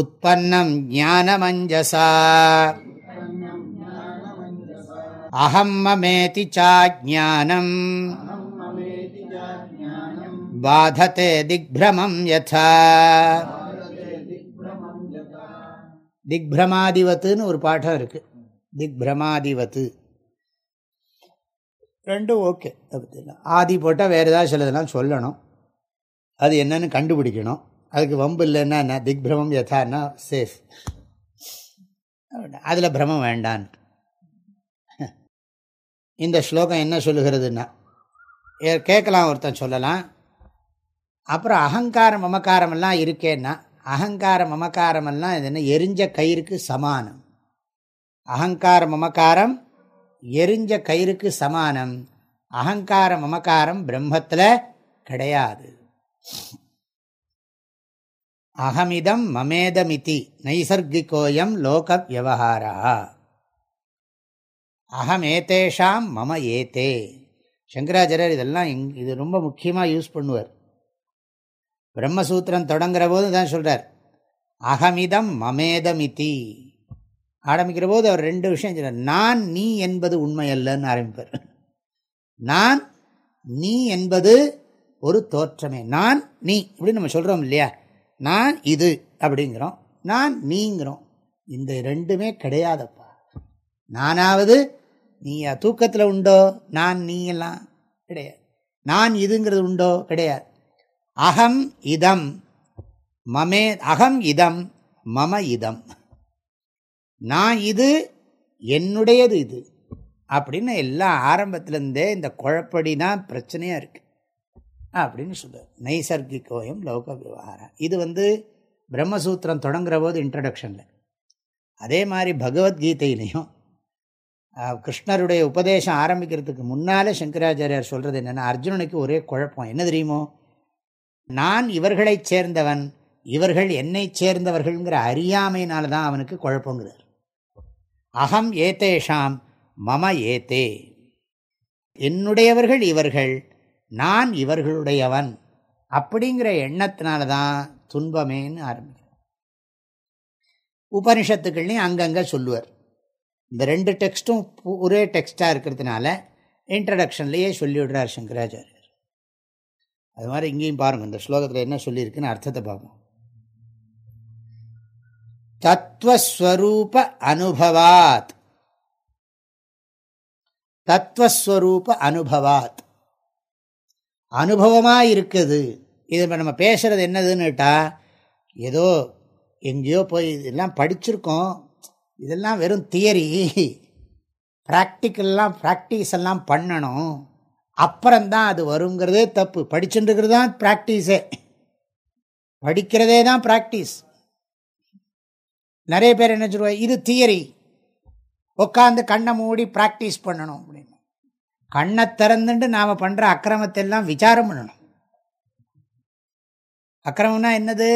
उत्पन्नं ज्ञानमञ्जसा அகம் மமேதி சாஜானம் பாததே திக்பிரமம் யதா. திக்பிரமாதிவத்துன்னு ஒரு பாடம் இருக்கு. திக்பிரமாதிவத்து. ரெண்டும் ஓகே. ஆதி போட்டால் வேறு ஏதாவது சிலதெல்லாம் சொல்லணும். அது என்னன்னு கண்டுபிடிக்கணும். அதுக்கு வம்பு இல்லைன்னா என்ன? திக்பிரமம் யதான்னா சேஃப். அதில் பிரமம் வேண்டான்னு. இந்த ஸ்லோகம் என்ன சொல்லுகிறதுன்னா கேட்கலாம் ஒருத்தன் சொல்லலாம். அப்புறம் அகங்காரம் மமக்காரமெல்லாம் இருக்கேன்னா அகங்கார மமக்காரமெல்லாம் இது என்ன? எரிஞ்ச கயிறுக்கு சமானம். அகங்கார மமக்காரம் எரிஞ்ச கயிறுக்கு சமானம். அகங்கார மமக்காரம் பிரம்மத்தில் கிடையாது. அகமிதம் மமேதமிதி நைசர்கிகோயம் லோக வியவஹாரா அகமேதேஷாம் மம ஏதே சங்கராச்சாரியர் இதெல்லாம் இது ரொம்ப முக்கியமாக யூஸ் பண்ணுவார். பிரம்மசூத்திரம் தொடங்குற போது தான் சொல்கிறார் அகமிதம் மமேதமிதி. ஆரம்பிக்கிற போது அவர் ரெண்டு விஷயம் சொல்கிறார் நான் நீ என்பது உண்மை அல்லன்னு ஆரம்பிப்பார். நான் நீ என்பது ஒரு தோற்றமே. நான் நீ இப்படின்னு நம்ம சொல்கிறோம் இல்லையா? நான் இது அப்படிங்கிறோம். நான் நீங்கிறோம். இந்த ரெண்டுமே கிடையாதப்பா. நானாவது நீ தூக்கத்தில் உண்டோ? நான் நீ எல்லாம் கிடையாது. நான் இதுங்கிறது உண்டோ? கிடையாது. அகம் இதம். மமே அகம் இதம். மம இதம். நான் இது என்னுடையது இது. அப்படின்னு எல்லாம் ஆரம்பத்திலேருந்தே இந்த குழப்படினா பிரச்சனையாக இருக்குது அப்படின்னு சொல்லுவார் நைசர்கிகோயம் லோக விவகாரம் இது வந்து பிரம்மசூத்திரம் தொடங்குற போது இன்ட்ரடக்ஷனில் அதே மாதிரி பகவத்கீதையிலையும் கிருஷ்ணருடைய உபதேசம் ஆரம்பிக்கிறதுக்கு முன்னால் சங்கராச்சாரியார் சொல்கிறது என்னென்னா அர்ஜுனனுக்கு ஒரே குழப்பம். என்ன தெரியுமோ? நான் இவர்களைச் சேர்ந்தவன் இவர்கள் என்னை சேர்ந்தவர்கள்ங்கிற அறியாமையினால தான் அவனுக்கு குழப்பங்கிறார். அகம் ஏத்தேஷாம் மம ஏத்தே. என்னுடையவர்கள் இவர்கள் நான் இவர்களுடையவன் அப்படிங்கிற எண்ணத்தினால தான் துன்பமேன்னு ஆரம்பிக்கிறார். உபனிஷத்துக்கள்லையும் அங்கங்கே சொல்லுவார். இந்த ரெண்டு டெக்ஸ்ட்டும் ஒரே டெக்ஸ்டாக இருக்கிறதுனால இன்ட்ரடக்ஷன்லேயே சொல்லிவிடுறார் சங்கராச்சாரியர். அது மாதிரி இங்கேயும் பாருங்கள் இந்த ஸ்லோகத்தில் என்ன சொல்லியிருக்குன்னு அர்த்தத்தை பார்ப்போம். தத்துவஸ்வரூப அனுபவாத். தத்துவஸ்வரூப அனுபவாத். அனுபவமாக இருக்குது. இது இப்போ நம்ம பேசுகிறது என்னதுன்னுட்டா ஏதோ எங்கேயோ போய் இதெல்லாம் படிச்சிருக்கோம் இதெல்லாம் வெறும் தியரி. ப்ராக்டிக்கல்லாம் ப்ராக்டிஸ் எல்லாம் பண்ணணும். அப்புறம்தான் அது வருங்கிறதே தப்பு. படிச்சுட்டுருக்கிறது தான் ப்ராக்டிஸே படிக்கிறதே தான் ப்ராக்டிஸ் நிறைய பேர் என்ன சொல்லுவாங்க இது தியரி. உட்காந்து கண்ணை மூடி ப்ராக்டிஸ் பண்ணணும் அப்படின்னு. கண்ணை திறந்துட்டு நாம் பண்ணுற அக்கிரமத்தை எல்லாம் விசாரம் பண்ணணும். அக்கிரமம்னா என்னது?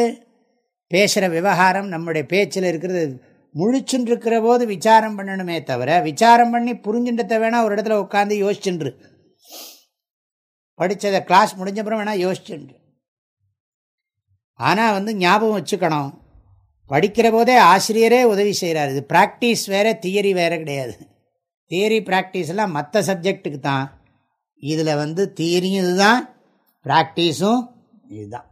பேசுகிற விவகாரம் நம்முடைய பேச்சில் இருக்கிறது முழிச்சுன்னு இருக்கிற போது விசாரம் பண்ணணுமே தவிர விசாரம் பண்ணி புரிஞ்சுன்றத வேணால் ஒரு இடத்துல உட்காந்து யோசிச்சுன்று. படித்ததை கிளாஸ் முடிஞ்சப்புறம் வேணால் யோசிச்சுன்று. ஆனால் வந்து ஞாபகம் வச்சுக்கணும். படிக்கிற போதே ஆசிரியரே உதவி செய்கிறார் இது ப்ராக்டிஸ் வேறு தியரி வேறு கிடையாது. தியரி ப்ராக்டிஸ்லாம் மற்ற சப்ஜெக்டுக்கு தான். இதில் வந்து தியரியும் இதுதான் ப்ராக்டிஸும் இதுதான்.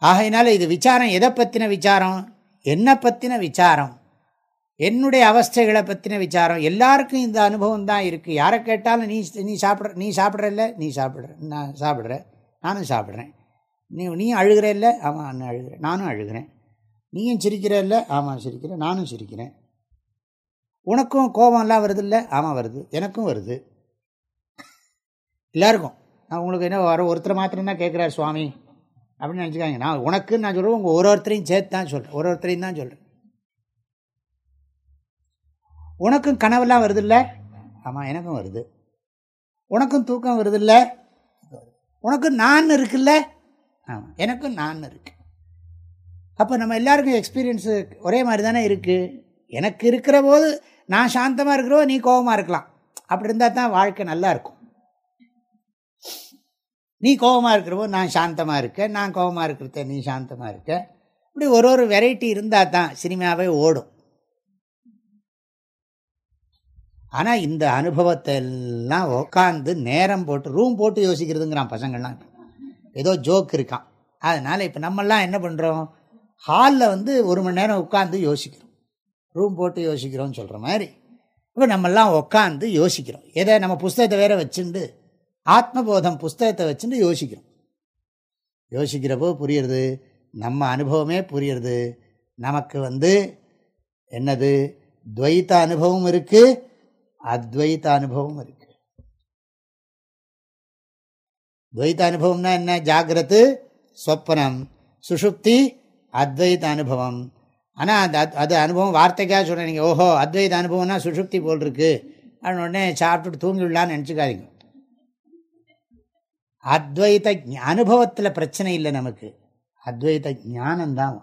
ஆகையினால இது விசாரம். எதை பற்றின விசாரம்? என்னை பற்றின விசாரம்? என்னுடைய அவஸ்தைகளை பற்றின விசாரம்? எல்லாருக்கும் இந்த அனுபவம் தான் இருக்குது யாரை கேட்டாலும் நீ நீ சாப்பிட்ற நீ சாப்பிட்றல்ல நீ சாப்பிட்ற. நான் சாப்பிட்றேன் நானும் சாப்பிட்றேன். நீ நீ அழுகிற இல்லை? ஆமாம் அண்ணன் அழுகிறேன் நானும் அழுகிறேன். நீயும் சிரிக்கிற இல்லை? ஆமாம் சிரிக்கிறேன் நானும் சிரிக்கிறேன். உனக்கும் கோபம்லாம் வருது இல்லை? ஆமாம் வருது. எனக்கும் வருது. எல்லாருக்கும். நான் உங்களுக்கு என்ன வர ஒருத்தர் மாத்திரம்தான் கேட்குறாரு சுவாமி. அப்படின்னு நினச்சிக்காங்க நான் உனக்குன்னு நான் சொல்கிறேன் உங்கள் ஒரு ஒருத்தரையும் சேர்த்து தான் சொல்கிறேன் ஒரு ஒருத்தரையும் தான் சொல்கிறேன் உனக்கும் கனவெல்லாம் வருது இல்லை ஆமாம் எனக்கும் வருது. உனக்கும் தூக்கம் வருது இல்லை உனக்கும் நான் இருக்குல்ல? ஆமாம் எனக்கும் நான் இருக்கு. அப்போ நம்ம எல்லாருக்கும் எக்ஸ்பீரியன்ஸு ஒரே மாதிரி தானே இருக்குது எனக்கு இருக்கிற போது நான் சாந்தமாக இருக்கிறோ நீ கோபமாக இருக்கலாம். அப்படி இருந்தால் தான் வாழ்க்கை நல்லாயிருக்கும் நீ கோபமாக இருக்கிறப்போ நான் சாந்தமாக இருக்கேன் நான் கோபமாக இருக்கிறத நீ சாந்தமாக இருக்க. இப்படி ஒரு ஒரு வெரைட்டி இருந்தால் தான் சினிமாவே ஓடும். ஆனால் இந்த அனுபவத்தை எல்லாம் உட்காந்து நேரம் போட்டு ரூம் போட்டு யோசிக்கிறதுங்கிறான் பசங்கள்லாம். ஏதோ ஜோக் இருக்கான். அதனால் இப்போ நம்மெல்லாம் என்ன பண்ணுறோம் ஹாலில் வந்து ஒரு மணி நேரம் உட்காந்து யோசிக்கிறோம். ரூம் போட்டு யோசிக்கிறோம்னு சொல்கிற மாதிரி. இப்போ நம்மெல்லாம் உட்காந்து யோசிக்கிறோம். எதை நம்ம புஸ்தகத்தை வேற வச்சுருந்து ஆத்மபோதம் புஸ்தகத்தை வச்சுட்டு யோசிக்கிறோம். யோசிக்கிறப்போ புரியுறது நம்ம அனுபவமே புரியுறது. நமக்கு வந்து என்னது? துவைத்த அனுபவம் இருக்கு அத்வைத்த அனுபவம் இருக்கு. துவைத்த அனுபவம்னா என்ன? ஜாகிரத்து சொப்பனம் சுஷுப்தி அத்வைத அனுபவம். ஆனால் அந்த அது அனுபவம் வார்த்தைக்காக சொல்கிறேன் நீங்கள் ஓஹோ அத்வைத அனுபவம்னா சுஷுப்தி போல் இருக்குது அப்படின்னு உடனே சாப்பிட்டுட்டு தூங்கிவிடலான்னு நினச்சிக்காதீங்க. அத்வைத அனுபவத்தில் பிரச்சனை இல்லை நமக்கு. அத்வைத ஞானம்தான்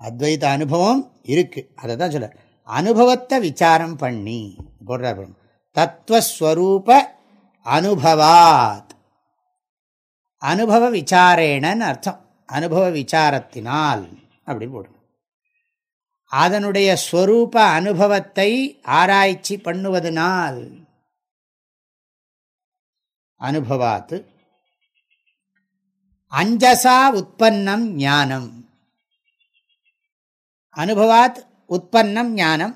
அத்வைத அனுபவம் இருக்கு. அதை தான் சொல்ல அனுபவத்தை விசாரம் பண்ணி போடுறார் தத்துவஸ்வரூப அனுபவாத். அனுபவ விசாரேனன்னு அர்த்தம். அனுபவ விசாரத்தினால் அப்படின்னு போடணும் அதனுடைய ஸ்வரூப அனுபவத்தை ஆராய்ச்சி பண்ணுவதனால் அனுபவாத்து அஞ்சசா உற்பன்னம் ஞானம். அனுபவாத் உற்பன்னம் ஞானம்.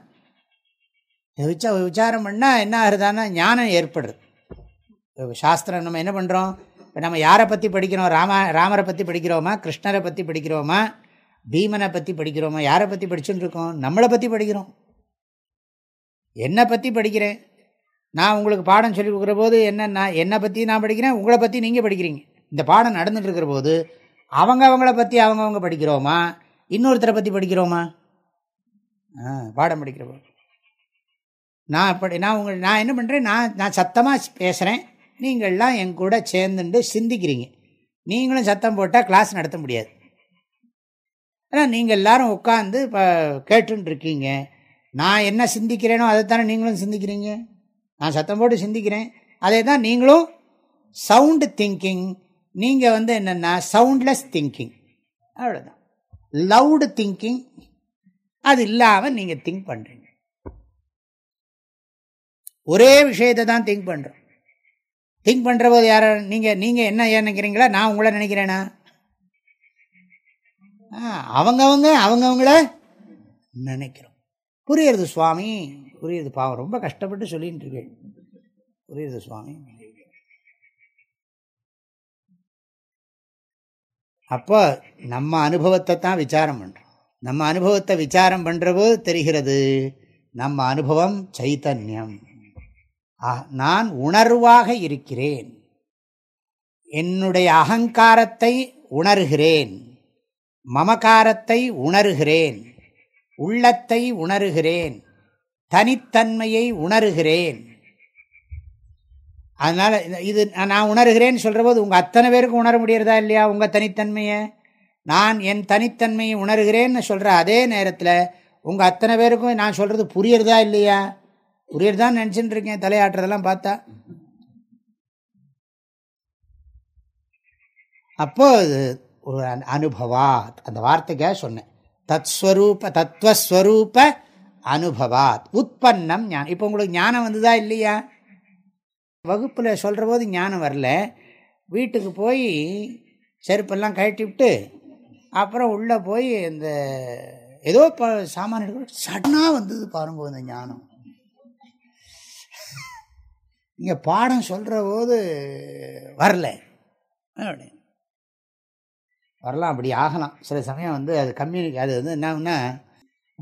விசாரம் பண்ணால் என்ன ஆகுதுன்னா ஞானம் ஏற்படுறது சாஸ்திரம் நம்ம என்ன பண்ணுறோம் இப்போ நம்ம யாரை பற்றி படிக்கிறோம்? ராமா ராமரை பற்றி படிக்கிறோமா? கிருஷ்ணரை பற்றி படிக்கிறோமா? பீமனை பற்றி படிக்கிறோமா? யாரை பற்றி படிச்சுட்டு இருக்கோம்? நம்மளை பற்றி படிக்கிறோம். என்னை பற்றி படிக்கிறேன்? நான் உங்களுக்கு பாடம் சொல்லி கொடுக்குற போது என்ன நான் என்னை பற்றி நான் படிக்கிறேன் உங்களை பற்றி நீங்கள் படிக்கிறீங்க. இந்த பாடம் நடந்துட்டு இருக்கிற போது அவங்க அவங்கள பற்றி அவங்கவுங்க படிக்கிறோமா? இன்னொருத்தரை பற்றி படிக்கிறோமா? ஆ பாடம் படிக்கிற போது நான் அப்படி நான் உங்கள் நான் என்ன பண்ணுறேன் நான் நான் சத்தமாக பேசுகிறேன் நீங்கள்லாம் என் கூட சேர்ந்துட்டு சிந்திக்கிறீங்க. நீங்களும் சத்தம் போட்டால் கிளாஸ் நடத்த முடியாது. ஆனால் நீங்கள் எல்லாரும் உட்காந்து இப்போ கேட்டுருக்கீங்க நான் என்ன சிந்திக்கிறேனோ அதைத்தானே நீங்களும் சிந்திக்கிறீங்க? நான் சத்தம் போட்டு சிந்திக்கிறேன். அதே தான் நீங்களும் சவுண்டு திங்கிங் நீங்கள் வந்து என்னென்னா சவுண்ட்லெஸ் திங்கிங் அவ்வளோதான் லவுடு திங்கிங் அது இல்லாமல் நீங்கள் திங்க் பண்ணுறீங்க ஒரே விஷயத்தை தான் திங்க் பண்ணுறோம் திங்க் பண்ணுற போது யார நீங்கள் நீங்கள் என்ன நினைக்கிறீங்களா? நான் உங்களை நினைக்கிறேனா? அவங்கவுங்க அவங்கவுங்கள நினைக்கிறோம். புரியுறது சுவாமி? புரியுது பாவம். ரொம்ப கஷ்டப்பட்டு சொல்லிட்டு இருக்கேன். புரியுது சுவாமி? அப்போ நம்ம அனுபவத்தை தான் விசாரம் பண்ணுறோம் நம்ம அனுபவத்தை விசாரம் பண்ணுறபோது தெரிகிறது நம்ம அனுபவம் சைத்தன்யம். நான் உணர்வாக இருக்கிறேன். என்னுடைய அகங்காரத்தை உணர்கிறேன். மமகாரத்தை உணர்கிறேன். உள்ளத்தை உணர்கிறேன். தனித்தன்மையை உணர்கிறேன். அதனால் இது நான் உணர்கிறேன்னு சொல்கிற போது உங்கள் அத்தனை பேருக்கு உணர முடியறதா இல்லையா உங்கள் தனித்தன்மையை? நான் என் தனித்தன்மையை உணர்கிறேன்னு சொல்கிற அதே நேரத்தில் உங்கள் அத்தனை பேருக்கும் நான் சொல்கிறது புரியறதா இல்லையா? புரியறதான்னு நினச்சிட்டு இருக்கேன் தலையாட்டுறதெல்லாம் பார்த்தா. அப்போ ஒரு அனுபவா அந்த வார்த்தைக்காக சொன்னேன். தத்ஸ்வரூப தத்துவஸ்வரூப அனுபவாத் உற்பன்னம் ஞானம். இப்போ உங்களுக்கு ஞானம் வந்ததா இல்லையா? வகுப்பில் சொல்கிற போது ஞானம் வரல. வீட்டுக்கு போய் செருப்பெல்லாம் கழட்டி விட்டு அப்புறம் உள்ளே போய் இந்த ஏதோ இப்போ சாமான எடுக்க சடனாக வந்தது பாருங்க இந்த ஞானம். இங்கே பாடம் சொல்கிற போது வரல வரலாம் அப்படி ஆகலாம். சில சமயம் வந்து அது கம்யூனிகே அது வந்து என்னன்னா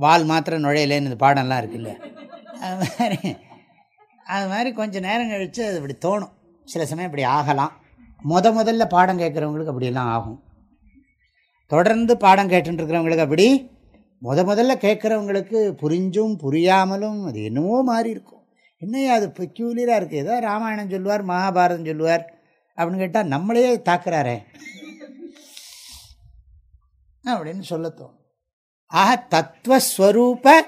வால் மாத்திரம் நுழையலேன்னு இந்த பாடம்லாம் இருக்குல்ல. அது மாதிரி அது மாதிரி கொஞ்சம் நேரம் கழித்து அது இப்படி தோணும். சில சமயம் இப்படி ஆகலாம். முத முதல்ல பாடம் கேட்குறவங்களுக்கு அப்படிலாம் ஆகும். தொடர்ந்து பாடம் கேட்டுருக்கிறவங்களுக்கு அப்படி முத முதல்ல கேட்குறவங்களுக்கு புரிஞ்சும் புரியாமலும் அது என்னவோ மாறி இருக்கும். என்னையா அது பெக்யூலியராக இருக்குது ஏதோ ராமாயணம் சொல்லுவார் மகாபாரதம் சொல்லுவார் அப்படின்னு கேட்டால் நம்மளையே தாக்குறாரே அப்படின்னு சொல்லத்தோம் ஆக தத்துவஸ்வரூப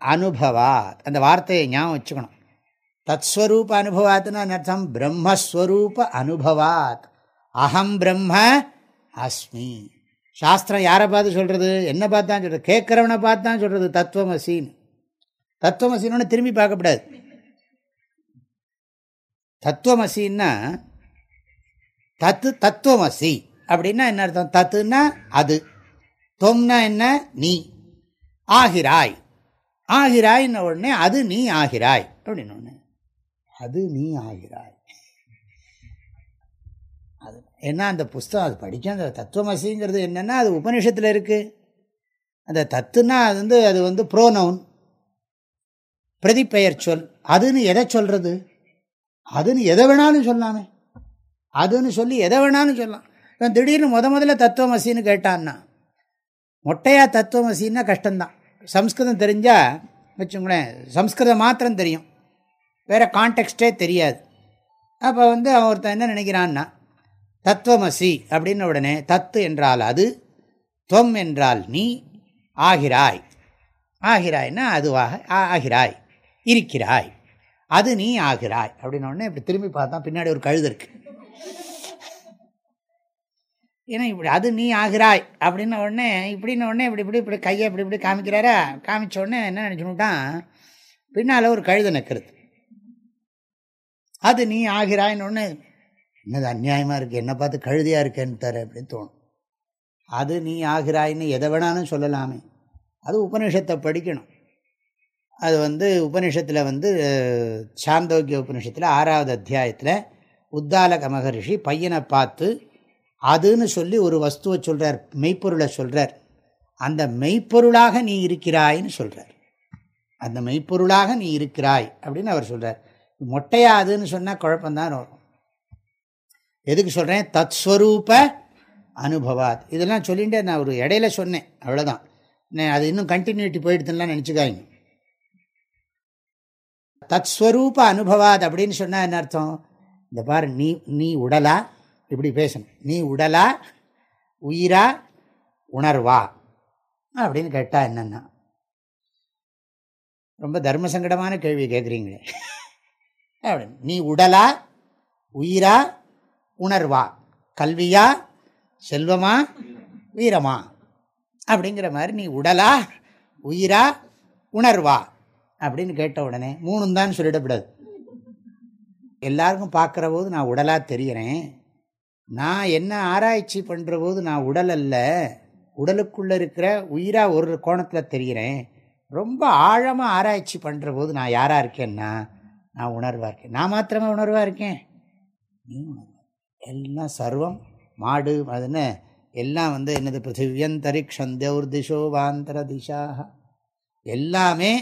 அனுபவாத். அந்த வார்த்தையை ஞாபகம் வச்சுக்கணும். தத்ஸ்வரூப அனுபவாத்னு அர்த்தம்? பிரம்மஸ்வரூப அனுபவாத். அகம் பிரம்ம அஸ்மி. சாஸ்திரம் யாரை பார்த்து சொல்கிறது என்ன பார்த்து தான் சொல்கிறது கேட்குறவனை பார்த்து தான் சொல்கிறது தத்துவமசின்னு. தத்துவமசின்னு திரும்பி பார்க்கக்கூடாது தத்துவமசின்னா தத்து தத்துவமசி. அப்படின்னா என்ன அர்த்தம்? தத்துன்னா அது. தொம்னா என்ன? நீ. ஆகிறாய். ஆகிறாய்ன்ன உடனே அது நீ ஆகிறாய். அப்படின்னு ஒன்று அது நீ ஆகிறாய். அது ஏன்னா அந்த புஸ்தகம்? அது படிக்க அந்த தத்துவமசிங்கிறது என்னென்னா அது உபனிஷத்தில் இருக்குது அந்த தத்துனா அது வந்து அது வந்து ப்ரோனவுன் பிரதிப்பெயர் சொல். அதுன்னு எதை சொல்கிறது அதுன்னு எதை வேணாலும் சொல்லாமே. அதுன்னு சொல்லி எதை வேணாலும் சொல்லலாம். திடீர்னு முத முதல்ல தத்துவமசின்னு கேட்டான்னா மொட்டையா தத்துவமசின்னா கஷ்டம்தான். சம்ஸ்கிருதம் தெரிஞ்சால் வச்சுங்களேன் சம்ஸ்கிருதம் மாத்திரம் தெரியும். வேறு கான்டெக்ஸ்டே தெரியாது. அப்போ வந்து அவன் ஒருத்தன் என்ன நினைக்கிறான்னா தத்துவமசி அப்படின்ன உடனே தத்து என்றால் அது தொம் என்றால் நீ ஆகிறாய். ஆகிறாய்னா அதுவாக ஆகிறாய் இருக்கிறாய். அது நீ ஆகிறாய். அப்படின்ன உடனே இப்படி திரும்பி பார்த்தா பின்னாடி ஒரு கழுது இருக்குது ஏன்னா இப்படி அது நீ ஆகிறாய் அப்படின்ன உடனே இப்படின்ன உடனே இப்படி இப்படி இப்படி கையை இப்படி இப்படி காமிக்கிறாரா? காமிச்ச உடனே என்ன நினச்சுனுட்டான் பின்னால் ஒரு கழுதை நிற்கிறது. அது நீ ஆகிறாயின்னு ஒன்று என்னது அந்நியாயமாக இருக்குது என்னை பார்த்து கழுதியாக இருக்கேன்னு தர அப்படின்னு தோணும். அது நீ ஆகிறாயின்னு எதை வேணாலும் சொல்லலாமே. அது உபநிஷத்தை படிக்கணும். அது வந்து உபனிஷத்தில் வந்து சாந்தோக்கிய உபனிஷத்தில் ஆறாவது அத்தியாயத்தில் உத்தாலக மகரிஷி பையனை பார்த்து அதுன்னு சொல்லி ஒரு வஸ்துவை சொல்கிறார் மெய்ப்பொருளை சொல்கிறார் அந்த மெய்ப்பொருளாக நீ இருக்கிறாய்ன்னு சொல்கிறார் அந்த மெய்ப்பொருளாக நீ இருக்கிறாய் அப்படின்னு அவர் சொல்கிறார் மொட்டையாதுன்னு சொன்னால் குழப்பந்தான் வரும். எதுக்கு சொல்கிறேன் தத்ஸ்வரூப அனுபவாத். இதெல்லாம் சொல்லிட்டு நான் ஒரு இடையில சொன்னேன் அவ்வளோதான் அது இன்னும் கண்டினியூட்டி போயிடுதுலாம் நினச்சிக்காங்க தத்ஸ்வரூப அனுபவாத் அப்படின்னு சொன்னால் என்ன அர்த்தம்? இந்த பாரு நீ நீ உடலா? இப்படி பேசணும். நீ உடலா உயிரா உணர்வா? அப்படின்னு கேட்டால் என்னென்னா ரொம்ப தர்ம சங்கடமான கேள்வி கேட்குறீங்களே அப்படின்னு. நீ உடலா உயிரா உணர்வா? கல்வியா செல்வமா வீரமா? அப்படிங்கிற மாதிரி நீ உடலா உயிரா உணர்வா? அப்படின்னு கேட்ட உடனே மூணும் தான் சொல்லிடக்கூடாது எல்லாருக்கும் பார்க்குற போது நான் உடலாக தெரிகிறேன் நான் என்ன ஆராய்ச்சி பண்ணுற போது நான் உடல் அல்ல உடலுக்குள்ளே இருக்கிற உயிராக ஒரு கோணத்தில் தெரிகிறேன். ரொம்ப ஆழமாக ஆராய்ச்சி பண்ணுற போது நான் யாராக இருக்கேன்னா நான் உணர்வாக இருக்கேன். நான் மாத்திரமே உணர்வாக இருக்கேன்? நீ எல்லாம் சர்வம் மாடு அதுன்னு எல்லாம் வந்து என்னது? பிருத்திவியந்தரிக்ஷம் திசோ வாந்தர திசாக எல்லாமே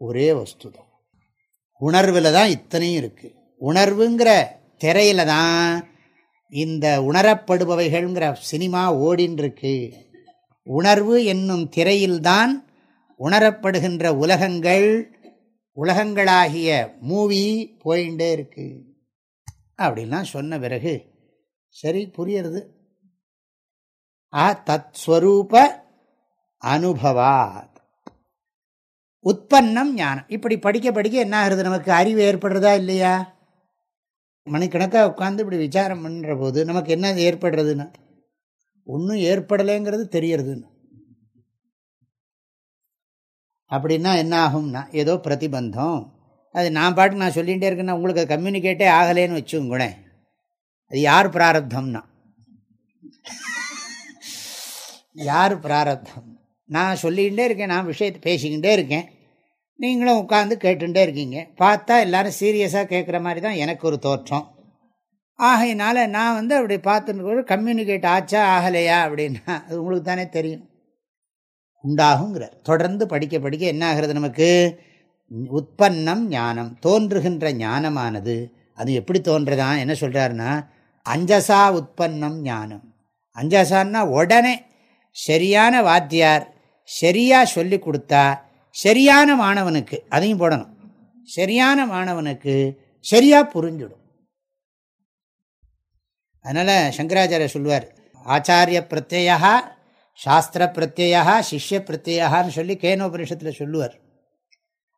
ஒரே வஸ்து தான் உணர்வில் தான் இத்தனையும் இருக்குது உணர்வுங்கிற திரையில் தான் இந்த உணரப்படுபவைகள்ங்கிற சினிமா ஓடின்றிருக்கு. உணர்வு என்னும் திரையில்தான் உணரப்படுகின்ற உலகங்கள் உலகங்களாகிய மூவி போயிட்டே இருக்கு. அப்படின்லாம் சொன்ன பிறகு சரி புரியுறது. ஆ தத் ஸ்வரூப அனுபவாத். உற்பன்னம் ஞானம். இப்படி படிக்க படிக்க என்ன ஆகுறது? நமக்கு அறிவு ஏற்படுறதா இல்லையா? மணிக்கணக்காக உட்காந்து இப்படி விசாரம் பண்ணுற போது நமக்கு என்ன ஏற்படுறதுன்னு? ஒன்றும் ஏற்படலைங்கிறது தெரியறதுன்னு. அப்படின்னா என்ன ஆகும்னா ஏதோ பிரதிபந்தம். அது நான் பாட்டுக்கு நான் சொல்லிகிட்டே இருக்கேன்னா உங்களுக்கு அது கம்யூனிகேட்டே ஆகலேன்னு கூட அது யார் பிராரப்தம்னா? யார் பிராரப்தம்? நான் சொல்லிக்கிட்டே இருக்கேன் நான் விஷயத்தை பேசிக்கிட்டே இருக்கேன். நீங்களும் உட்காந்து கேட்டுட்டே இருக்கீங்க. பார்த்தா எல்லோரும் சீரியஸாக கேட்குற மாதிரி தான் எனக்கு ஒரு தோற்றம். ஆகையினால நான் வந்து அப்படி பார்த்துட்டு கம்யூனிகேட் ஆச்சா ஆகலையா அப்படின்னா அது உங்களுக்கு தானே தெரியும். உண்டாகுங்கிறார். தொடர்ந்து படிக்க படிக்க என்ன ஆகிறது நமக்கு? உற்பன்னம் ஞானம். தோன்றுகின்ற ஞானமானது. அது எப்படி தோன்றதான் என்ன சொல்கிறாருன்னா அஞ்சசா உற்பன்னம் ஞானம். அஞ்சசான்னா உடனே சரியான வாத்தியார் சரியாக சொல்லி கொடுத்தா சரியான மாணவனுக்கு அதையும் போடணும். சரியான மாணவனுக்கு சரியாக புரிஞ்சிடும். அதனால் சங்கராச்சாரிய சொல்லுவார் ஆச்சாரிய பிரத்யா சாஸ்திர பிரத்யா சிஷ்ய பிரத்யான்னு சொல்லி கேனோபனிஷத்தில் சொல்லுவார்.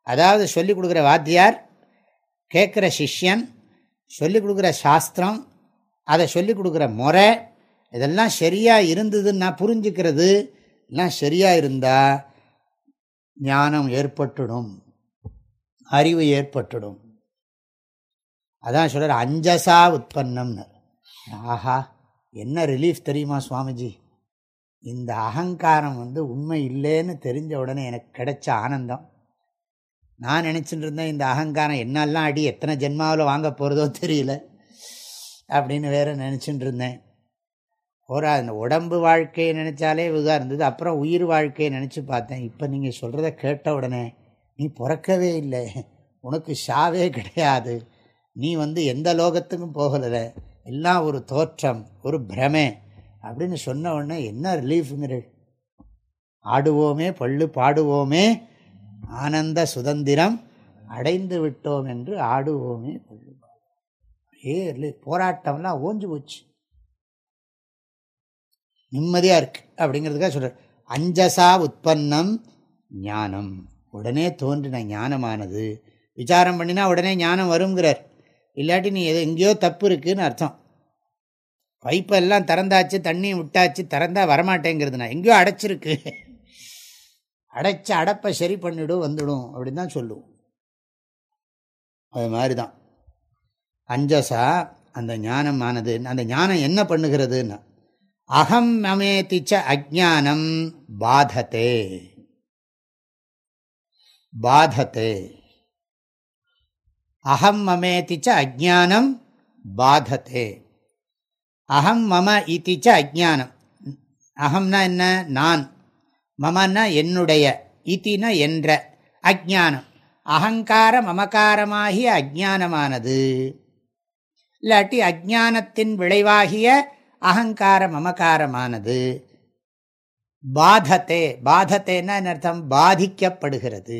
அதாவது சொல்லிக் கொடுக்குற வாத்தியார் கேட்குற சிஷ்யன் சொல்லிக் கொடுக்குற சாஸ்திரம் அதை சொல்லிக் கொடுக்குற முறை இதெல்லாம் சரியாக இருந்ததுன்னா புரிஞ்சுக்கிறது. எல்லாம் சரியாக இருந்தால் ஞானம் ஏற்பட்டுடும். அறிவு ஏற்பட்டுடும். அதான் சொல்கிற அஞ்சசா உற்பன்னம்னு ஆஹா என்ன ரிலீஃப் தெரியுமா சுவாமிஜி? இந்த அகங்காரம் வந்து உண்மை இல்லைன்னு தெரிஞ்ச உடனே எனக்கு கிடைச்ச ஆனந்தம். நான் நினச்சிட்டு இருந்தேன் இந்த அகங்காரம் என்னெல்லாம் அடி எத்தனை ஜென்மாவில் வாங்க போகிறதோ தெரியல. அப்படின்னு வேறு நினச்சிட்டு இருந்தேன். ஒரு அந்த உடம்பு வாழ்க்கையை நினச்சாலே இதாக இருந்தது. அப்புறம் உயிர் வாழ்க்கையை நினச்சி பார்த்தேன். இப்போ நீங்கள் சொல்கிறத கேட்ட உடனே நீ பிறக்கவே இல்லை. உனக்கு ஷாவே கிடையாது. நீ வந்து எந்த லோகத்துக்கும் போகலை எல்லாம் ஒரு தோற்றம் ஒரு பிரமே. அப்படின்னு சொன்ன உடனே என்ன ரிலீஃபுங்கிற ஆடுவோமே பள்ளு பாடுவோமே. ஆனந்த சுதந்திரம் அடைந்து விட்டோம் என்று ஆடுவோமே பள்ளு ஏ போராட்டம்லாம் ஓஞ்சு போச்சு. நிம்மதியாக இருக்கு அப்படிங்கிறதுக்காக சொல்கிறார் அஞ்சசா உற்பத்தம் ஞானம். உடனே தோன்றின ஞானமானது. விசாரம் பண்ணினா உடனே ஞானம் வருங்கிறார். இல்லாட்டி நீ எது எங்கேயோ தப்பு இருக்குதுன்னு அர்த்தம். பைப்பெல்லாம் திறந்தாச்சு தண்ணியும் விட்டாச்சு திறந்தா வரமாட்டேங்கிறதுனா எங்கேயோ அடைச்சிருக்கு. அடைச்சி அடைப்பை சரி பண்ணிவிடும் வந்துடும் அப்படின்னு தான் சொல்லுவோம். அது மாதிரி தான் அஞ்சசா அந்த ஞானமானது அந்த ஞானம் என்ன பண்ணுகிறதுன்னா அகம் மமேதிச்ச அஜானம் பாதத்தே பாதத்தே அகம் மமேதிச்ச அஜானம் பாதத்தே அகம் மம இத்திச்ச அஜானம் அகம்னா என்ன? நான். மமன்னா என்னுடைய. இத்தினா என்ற. அஜானம் அகங்கார மமகாரமாகிய அஜானமானது இல்லாட்டி அஜானத்தின் விளைவாகிய அகங்கார மமகாரமானது. பாதத்தே பாதத்தேன்னா அர்த்தம்? பாதிக்கப்படுகிறது.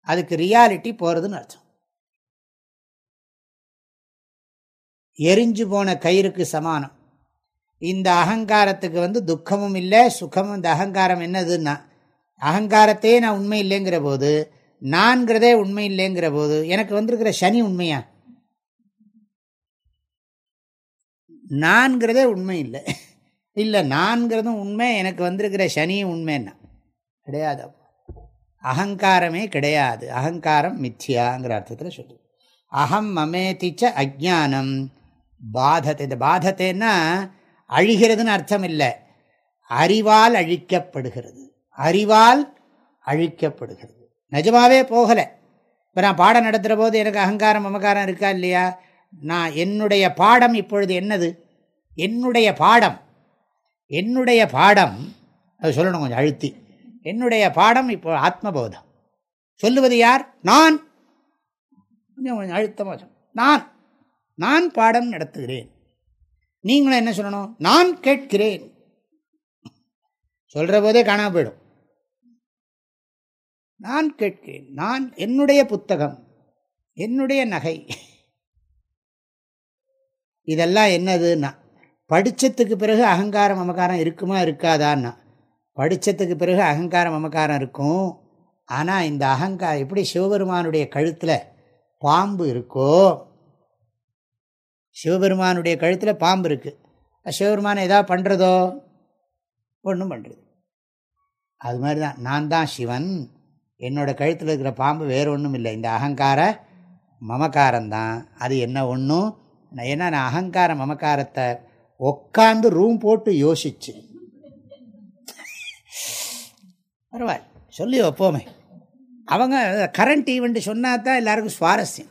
அதுக்கு ரியாலிட்டி போகிறதுன்னு அர்த்தம். எரிஞ்சு போன கயிறுக்கு சமானம். இந்த அகங்காரத்துக்கு வந்து துக்கமும் இல்லை சுகமும் இந்த அகங்காரம் என்னதுன்னா அகங்காரத்தையே நான் உண்மை இல்லைங்கிற போது நான்கிறதே உண்மை இல்லைங்கிற போது எனக்கு வந்திருக்கிற சனி உண்மையா? நான்கிறதே உண்மை இல்லை. இல்லை நான்கிறதும் உண்மை எனக்கு வந்திருக்கிற சனியும் உண்மைன்னா. கிடையாது அகங்காரமே கிடையாது. அகங்காரம் மித்யாங்கிற அர்த்தத்தில் சொல்லு அகம் மமேதிச்ச அஜானம் பாதத்தை இந்த பாதத்தைன்னா அழிகிறதுன்னு அர்த்தம் இல்லை. அறிவால் அழிக்கப்படுகிறது. அறிவால் அழிக்கப்படுகிறது. நிஜமாவே போகலை. இப்போ நான் பாடம் நடத்துகிற போது எனக்கு அகங்காரம் மமகாரம் இருக்கா இல்லையா? நான் என்னுடைய பாடம் இப்பொழுது என்னது? என்னுடைய பாடம். என்னுடைய பாடம் அது சொல்லணும் கொஞ்சம் அழுத்தி. என்னுடைய பாடம் இப்போ ஆத்மபோதம். சொல்லுவது யார்? நான். கொஞ்சம் கொஞ்சம் அழுத்தமாக நான். நான் பாடம் நடத்துகிறேன். நீங்களும் என்ன சொல்லணும்? நான் கேட்கிறேன். சொல்கிற போதே காணாமல் போயிடும். நான் கேட்கிறேன். நான் என்னுடைய புத்தகம். என்னுடைய நகை. இதெல்லாம் என்னதுன்னா படித்ததுக்கு பிறகு அகங்காரம் அமகாரம் இருக்குமா இருக்காதான்னா. படித்ததுக்கு பிறகு அகங்காரம் அமகாரம் இருக்கும். ஆனால் இந்த அகங்காரம் எப்படி சிவபெருமானுடைய கழுத்தில் பாம்பு இருக்கோ சிவபெருமானுடைய கழுத்தில் பாம்பு இருக்குது சிவபெருமானை எதாவது பண்ணுறதோ ஒன்றும் பண்ணுறது அது மாதிரி தான் நான் தான் சிவன் என்னோடய கழுத்தில் இருக்கிற பாம்பு வேறு ஒன்றும் இல்லை. இந்த அகங்கார மமக்காரம்தான் அது என்ன ஒன்றும் ஏன்னா நான் அகங்கார மமக்காரத்தை உட்காந்து ரூம் போட்டு யோசிச்சு பரவாயில்ல சொல்லி வைப்போமே. அவங்க கரண்ட் ஈவெண்ட் சொன்னால் தான் எல்லாருக்கும் சுவாரஸ்யம்.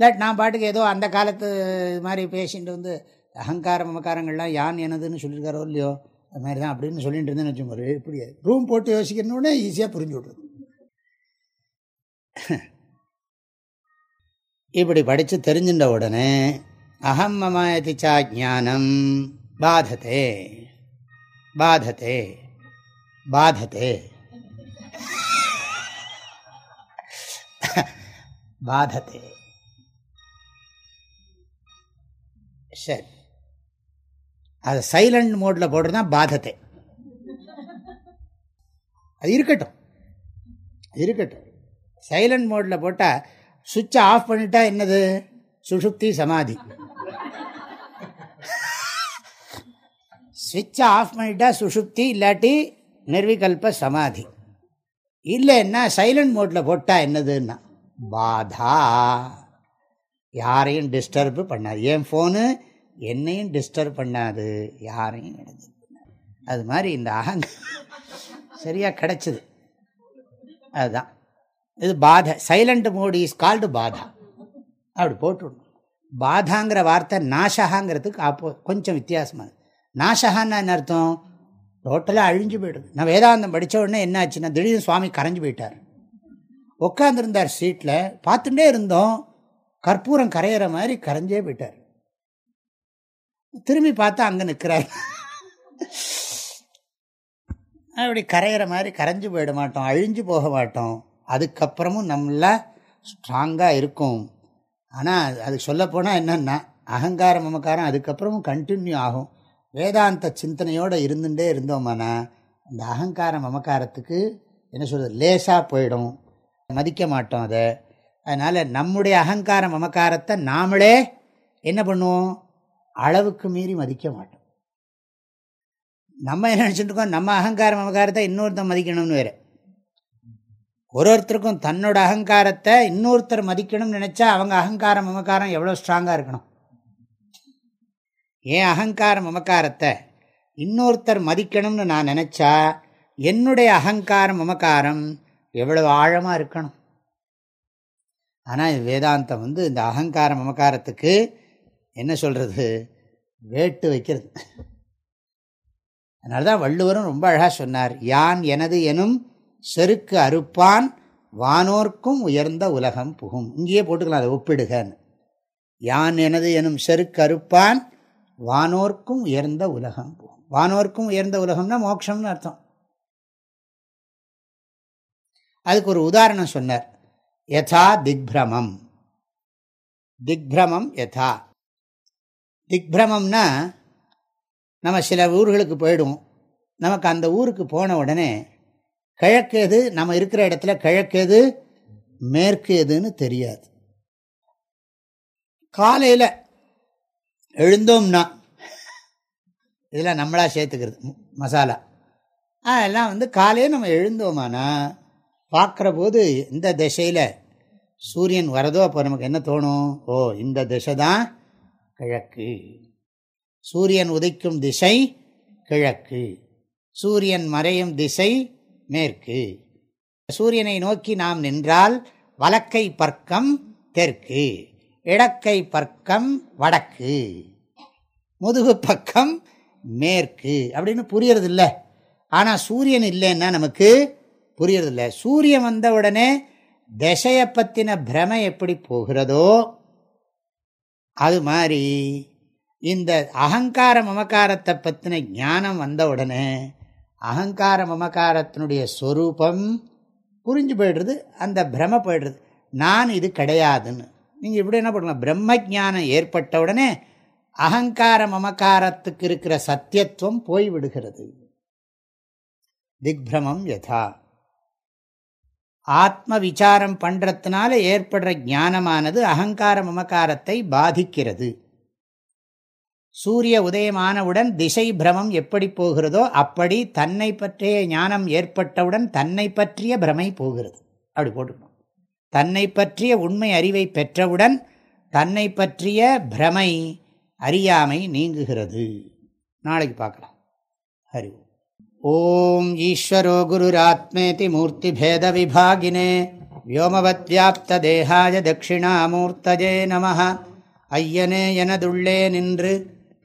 இல்லாட் நான் பாட்டுக்கு ஏதோ அந்த காலத்து இது மாதிரி பேஷண்ட் வந்து அகங்கார மமக்காரங்கள்லாம் யான் எனதுன்னு சொல்லியிருக்காரோ இல்லையோ அது மாதிரி தான் அப்படின்னு சொல்லிட்டு இருந்தேன்னு வச்சுக்கோங்க இப்படி ரூம் போட்டு யோசிக்கணுன்னே ஈஸியாக புரிஞ்சு விட்ருது இப்படி படித்து தெரிஞ்சின்ற உடனே அகம் மமதிச்சா ஜானம் பாதத்தே பாதத்தே பாதத்தே பாதத்தே சரி. அது சைலண்ட் மோடில் போடுறதுனா தான் பாதத்தை அது இருக்கட்டும். இருக்கட்டும். சைலண்ட் மோடில் போட்டால் சுவிட்சை ஆஃப் பண்ணிட்டா என்னது? சுஷுப்தி சமாதி. சுவிட்சை ஆஃப் பண்ணிட்டா சுஷுப்தி இல்லாட்டி நிர்விகல்ப சமாதி. இல்லைன்னா சைலண்ட் மோட்டில் போட்டால் என்னதுன்னா பாதா. யாரையும் டிஸ்டர்பு பண்ணாது. என் ஃபோனு என்னையும் டிஸ்டர்ப் பண்ணாது. யாரையும் எடுத்து அது மாதிரி இந்த அகங்க சரியாக கிடச்சிது. அதுதான். இது பாதை சைலண்ட் மோடி இஸ் கால்டு பாதா. அப்படி போட்டுடணும். பாதாங்கிற வார்த்தை நாஷகாங்கிறதுக்கு அப்போ கொஞ்சம் வித்தியாசமாக நாஷகான்னு என்ன அர்த்தம்? டோட்டலாக அழிஞ்சு போயிடுது. நான் வேதாந்தம் படித்த உடனே என்ன ஆச்சுன்னா திடீர்னு சுவாமி கரைஞ்சு போயிட்டார். உட்காந்துருந்தார் சீட்டில் பார்த்துட்டே இருந்தோம் கற்பூரம் கரையிற மாதிரி கரைஞ்சே போயிட்டார். திரும்பி பார்த்தா அங்கே நிற்கிறார் அப்படி கரையிற மாதிரி கரைஞ்சு போயிட மாட்டோம் அழிஞ்சு போக மாட்டோம். அதுக்கப்புறமும் நம்மள ஸ்ட்ராங்காக இருக்கும். ஆனால் அது சொல்லப்போனால் என்னென்னா அகங்கார மமக்காரம் அதுக்கப்புறமும் கண்டினியூ ஆகும். வேதாந்த சிந்தனையோடு இருந்துகிட்டே இருந்தோம்னா அந்த அகங்கார மமக்காரத்துக்கு என்ன சொல்கிறது லேசாக போயிடும். மதிக்க மாட்டோம் அதை. அதனால் நம்முடைய அகங்கார மமக்காரத்தை நாமளே என்ன பண்ணுவோம்? அளவுக்கு மீறி மதிக்க மாட்டோம். நம்ம என்ன நினச்சிட்டு இருக்கோம்? நம்ம அகங்கார மமக்காரத்தை இன்னொருத்தன் மதிக்கணும்னு வேறு. ஒரு ஒருத்தருக்கும் தன்னோட அகங்காரத்தை இன்னொருத்தர் மதிக்கணும்னு நினச்சா அவங்க அகங்காரம் மமக்காரம் எவ்வளோ ஸ்ட்ராங்காக இருக்கணும்? என் அகங்கார மமக்காரத்தை இன்னொருத்தர் மதிக்கணும்னு நான் நினச்சா என்னுடைய அகங்காரம் மமக்காரம் எவ்வளவு ஆழமாக இருக்கணும்? ஆனால் வேதாந்தம் வந்து இந்த அகங்கார மமக்காரத்துக்கு என்ன சொல்கிறது வேட்டு வைக்கிறது. அதனால தான் வள்ளுவரும் ரொம்ப அழகாக சொன்னார் யான் எனது எனும் செருக்கு அறுப்பான் வானோர்க்கும் உயர்ந்த உலகம் புகும். இங்கேயே போட்டுக்கலாம் அதை ஒப்பிடுகன்னு. யான் எனது எனும் செருக்கு அறுப்பான் வானோர்க்கும் உயர்ந்த உலகம் புகும். வானோர்க்கும் உயர்ந்த உலகம்னா மோட்சம்னு அர்த்தம். அதுக்கு ஒரு உதாரணம் சொன்னார். யதா திக்பிரமம். திக்பிரமம் யதா. திக்பிரமம்னா நம்ம சில ஊர்களுக்கு போயிடுவோம். நமக்கு அந்த ஊருக்கு போன உடனே கிழக்கு எது நம்ம இருக்கிற இடத்துல கிழக்கு எது மேற்கு எதுன்னு தெரியாது. காலையில் எழுந்தோம்னா இதெல்லாம் நம்மளாக சேர்த்துக்கிறது மசாலா. அதெல்லாம் வந்து காலையில் நம்ம எழுந்தோமானா பார்க்குற போது இந்த திசையில் சூரியன் வரதோ அப்போ நமக்கு என்ன தோணும்? ஓ இந்த திசை தான் கிழக்கு. சூரியன் உதைக்கும் திசை கிழக்கு. சூரியன் மறையும் திசை மேற்கு. சூரியனை நோக்கி நாம் நின்றால் வலக்கை பர்க்கம் தெற்கு இடக்கை பர்க்கம் வடக்கு முதுகு பக்கம் மேற்கு அப்படின்னு புரியறது இல்லை ஆனால் சூரியன் இல்லைன்னா நமக்கு புரியறதில்ல. சூரியன் வந்த உடனே திசையை பற்றின பிரமை எப்படி போகிறதோ அது மாதிரி இந்த அகங்கார மமக்காரத்தை பற்றின ஞானம் வந்த உடனே அகங்கார மமக்காரத்தினுடைய ஸ்வரூபம் புரிஞ்சு போய்டுறது அந்த பிரம போய்டுறது. நான் இது கிடையாதுன்னு. நீங்கள் இப்படி என்ன பண்ணலாம்? பிரம்ம ஜானம் ஏற்பட்ட உடனே அகங்கார மமக்காரத்துக்கு இருக்கிற சத்தியத்துவம் போய்விடுகிறது. திக்பிரமம் யதா. ஆத்ம விசாரம் பண்ணுறதுனால ஏற்படுற ஞானமானது அகங்கார மமக்காரத்தை பாதிக்கிறது. சூரிய உதயமானவுடன் திசை பிரமம் எப்படி போகிறதோ அப்படி தன்னை பற்றிய ஞானம் ஏற்பட்டவுடன் தன்னை பற்றிய பிரமை போகிறது. அப்படி போட்டுக்கணும். தன்னை பற்றிய உண்மை அறிவை பெற்றவுடன் தன்னை பற்றிய பிரமை அறியாமை நீங்குகிறது. நாளைக்கு பார்க்கலாம். ஹரி ஓம். ஈஸ்வரோ குருராத்மேதி மூர்த்திபேத விபாகினே வோமவத் வியாப்த தேகாய தட்சிணாமூர்த்தஜே நம ஐயனே எனதுள்ளே நின்று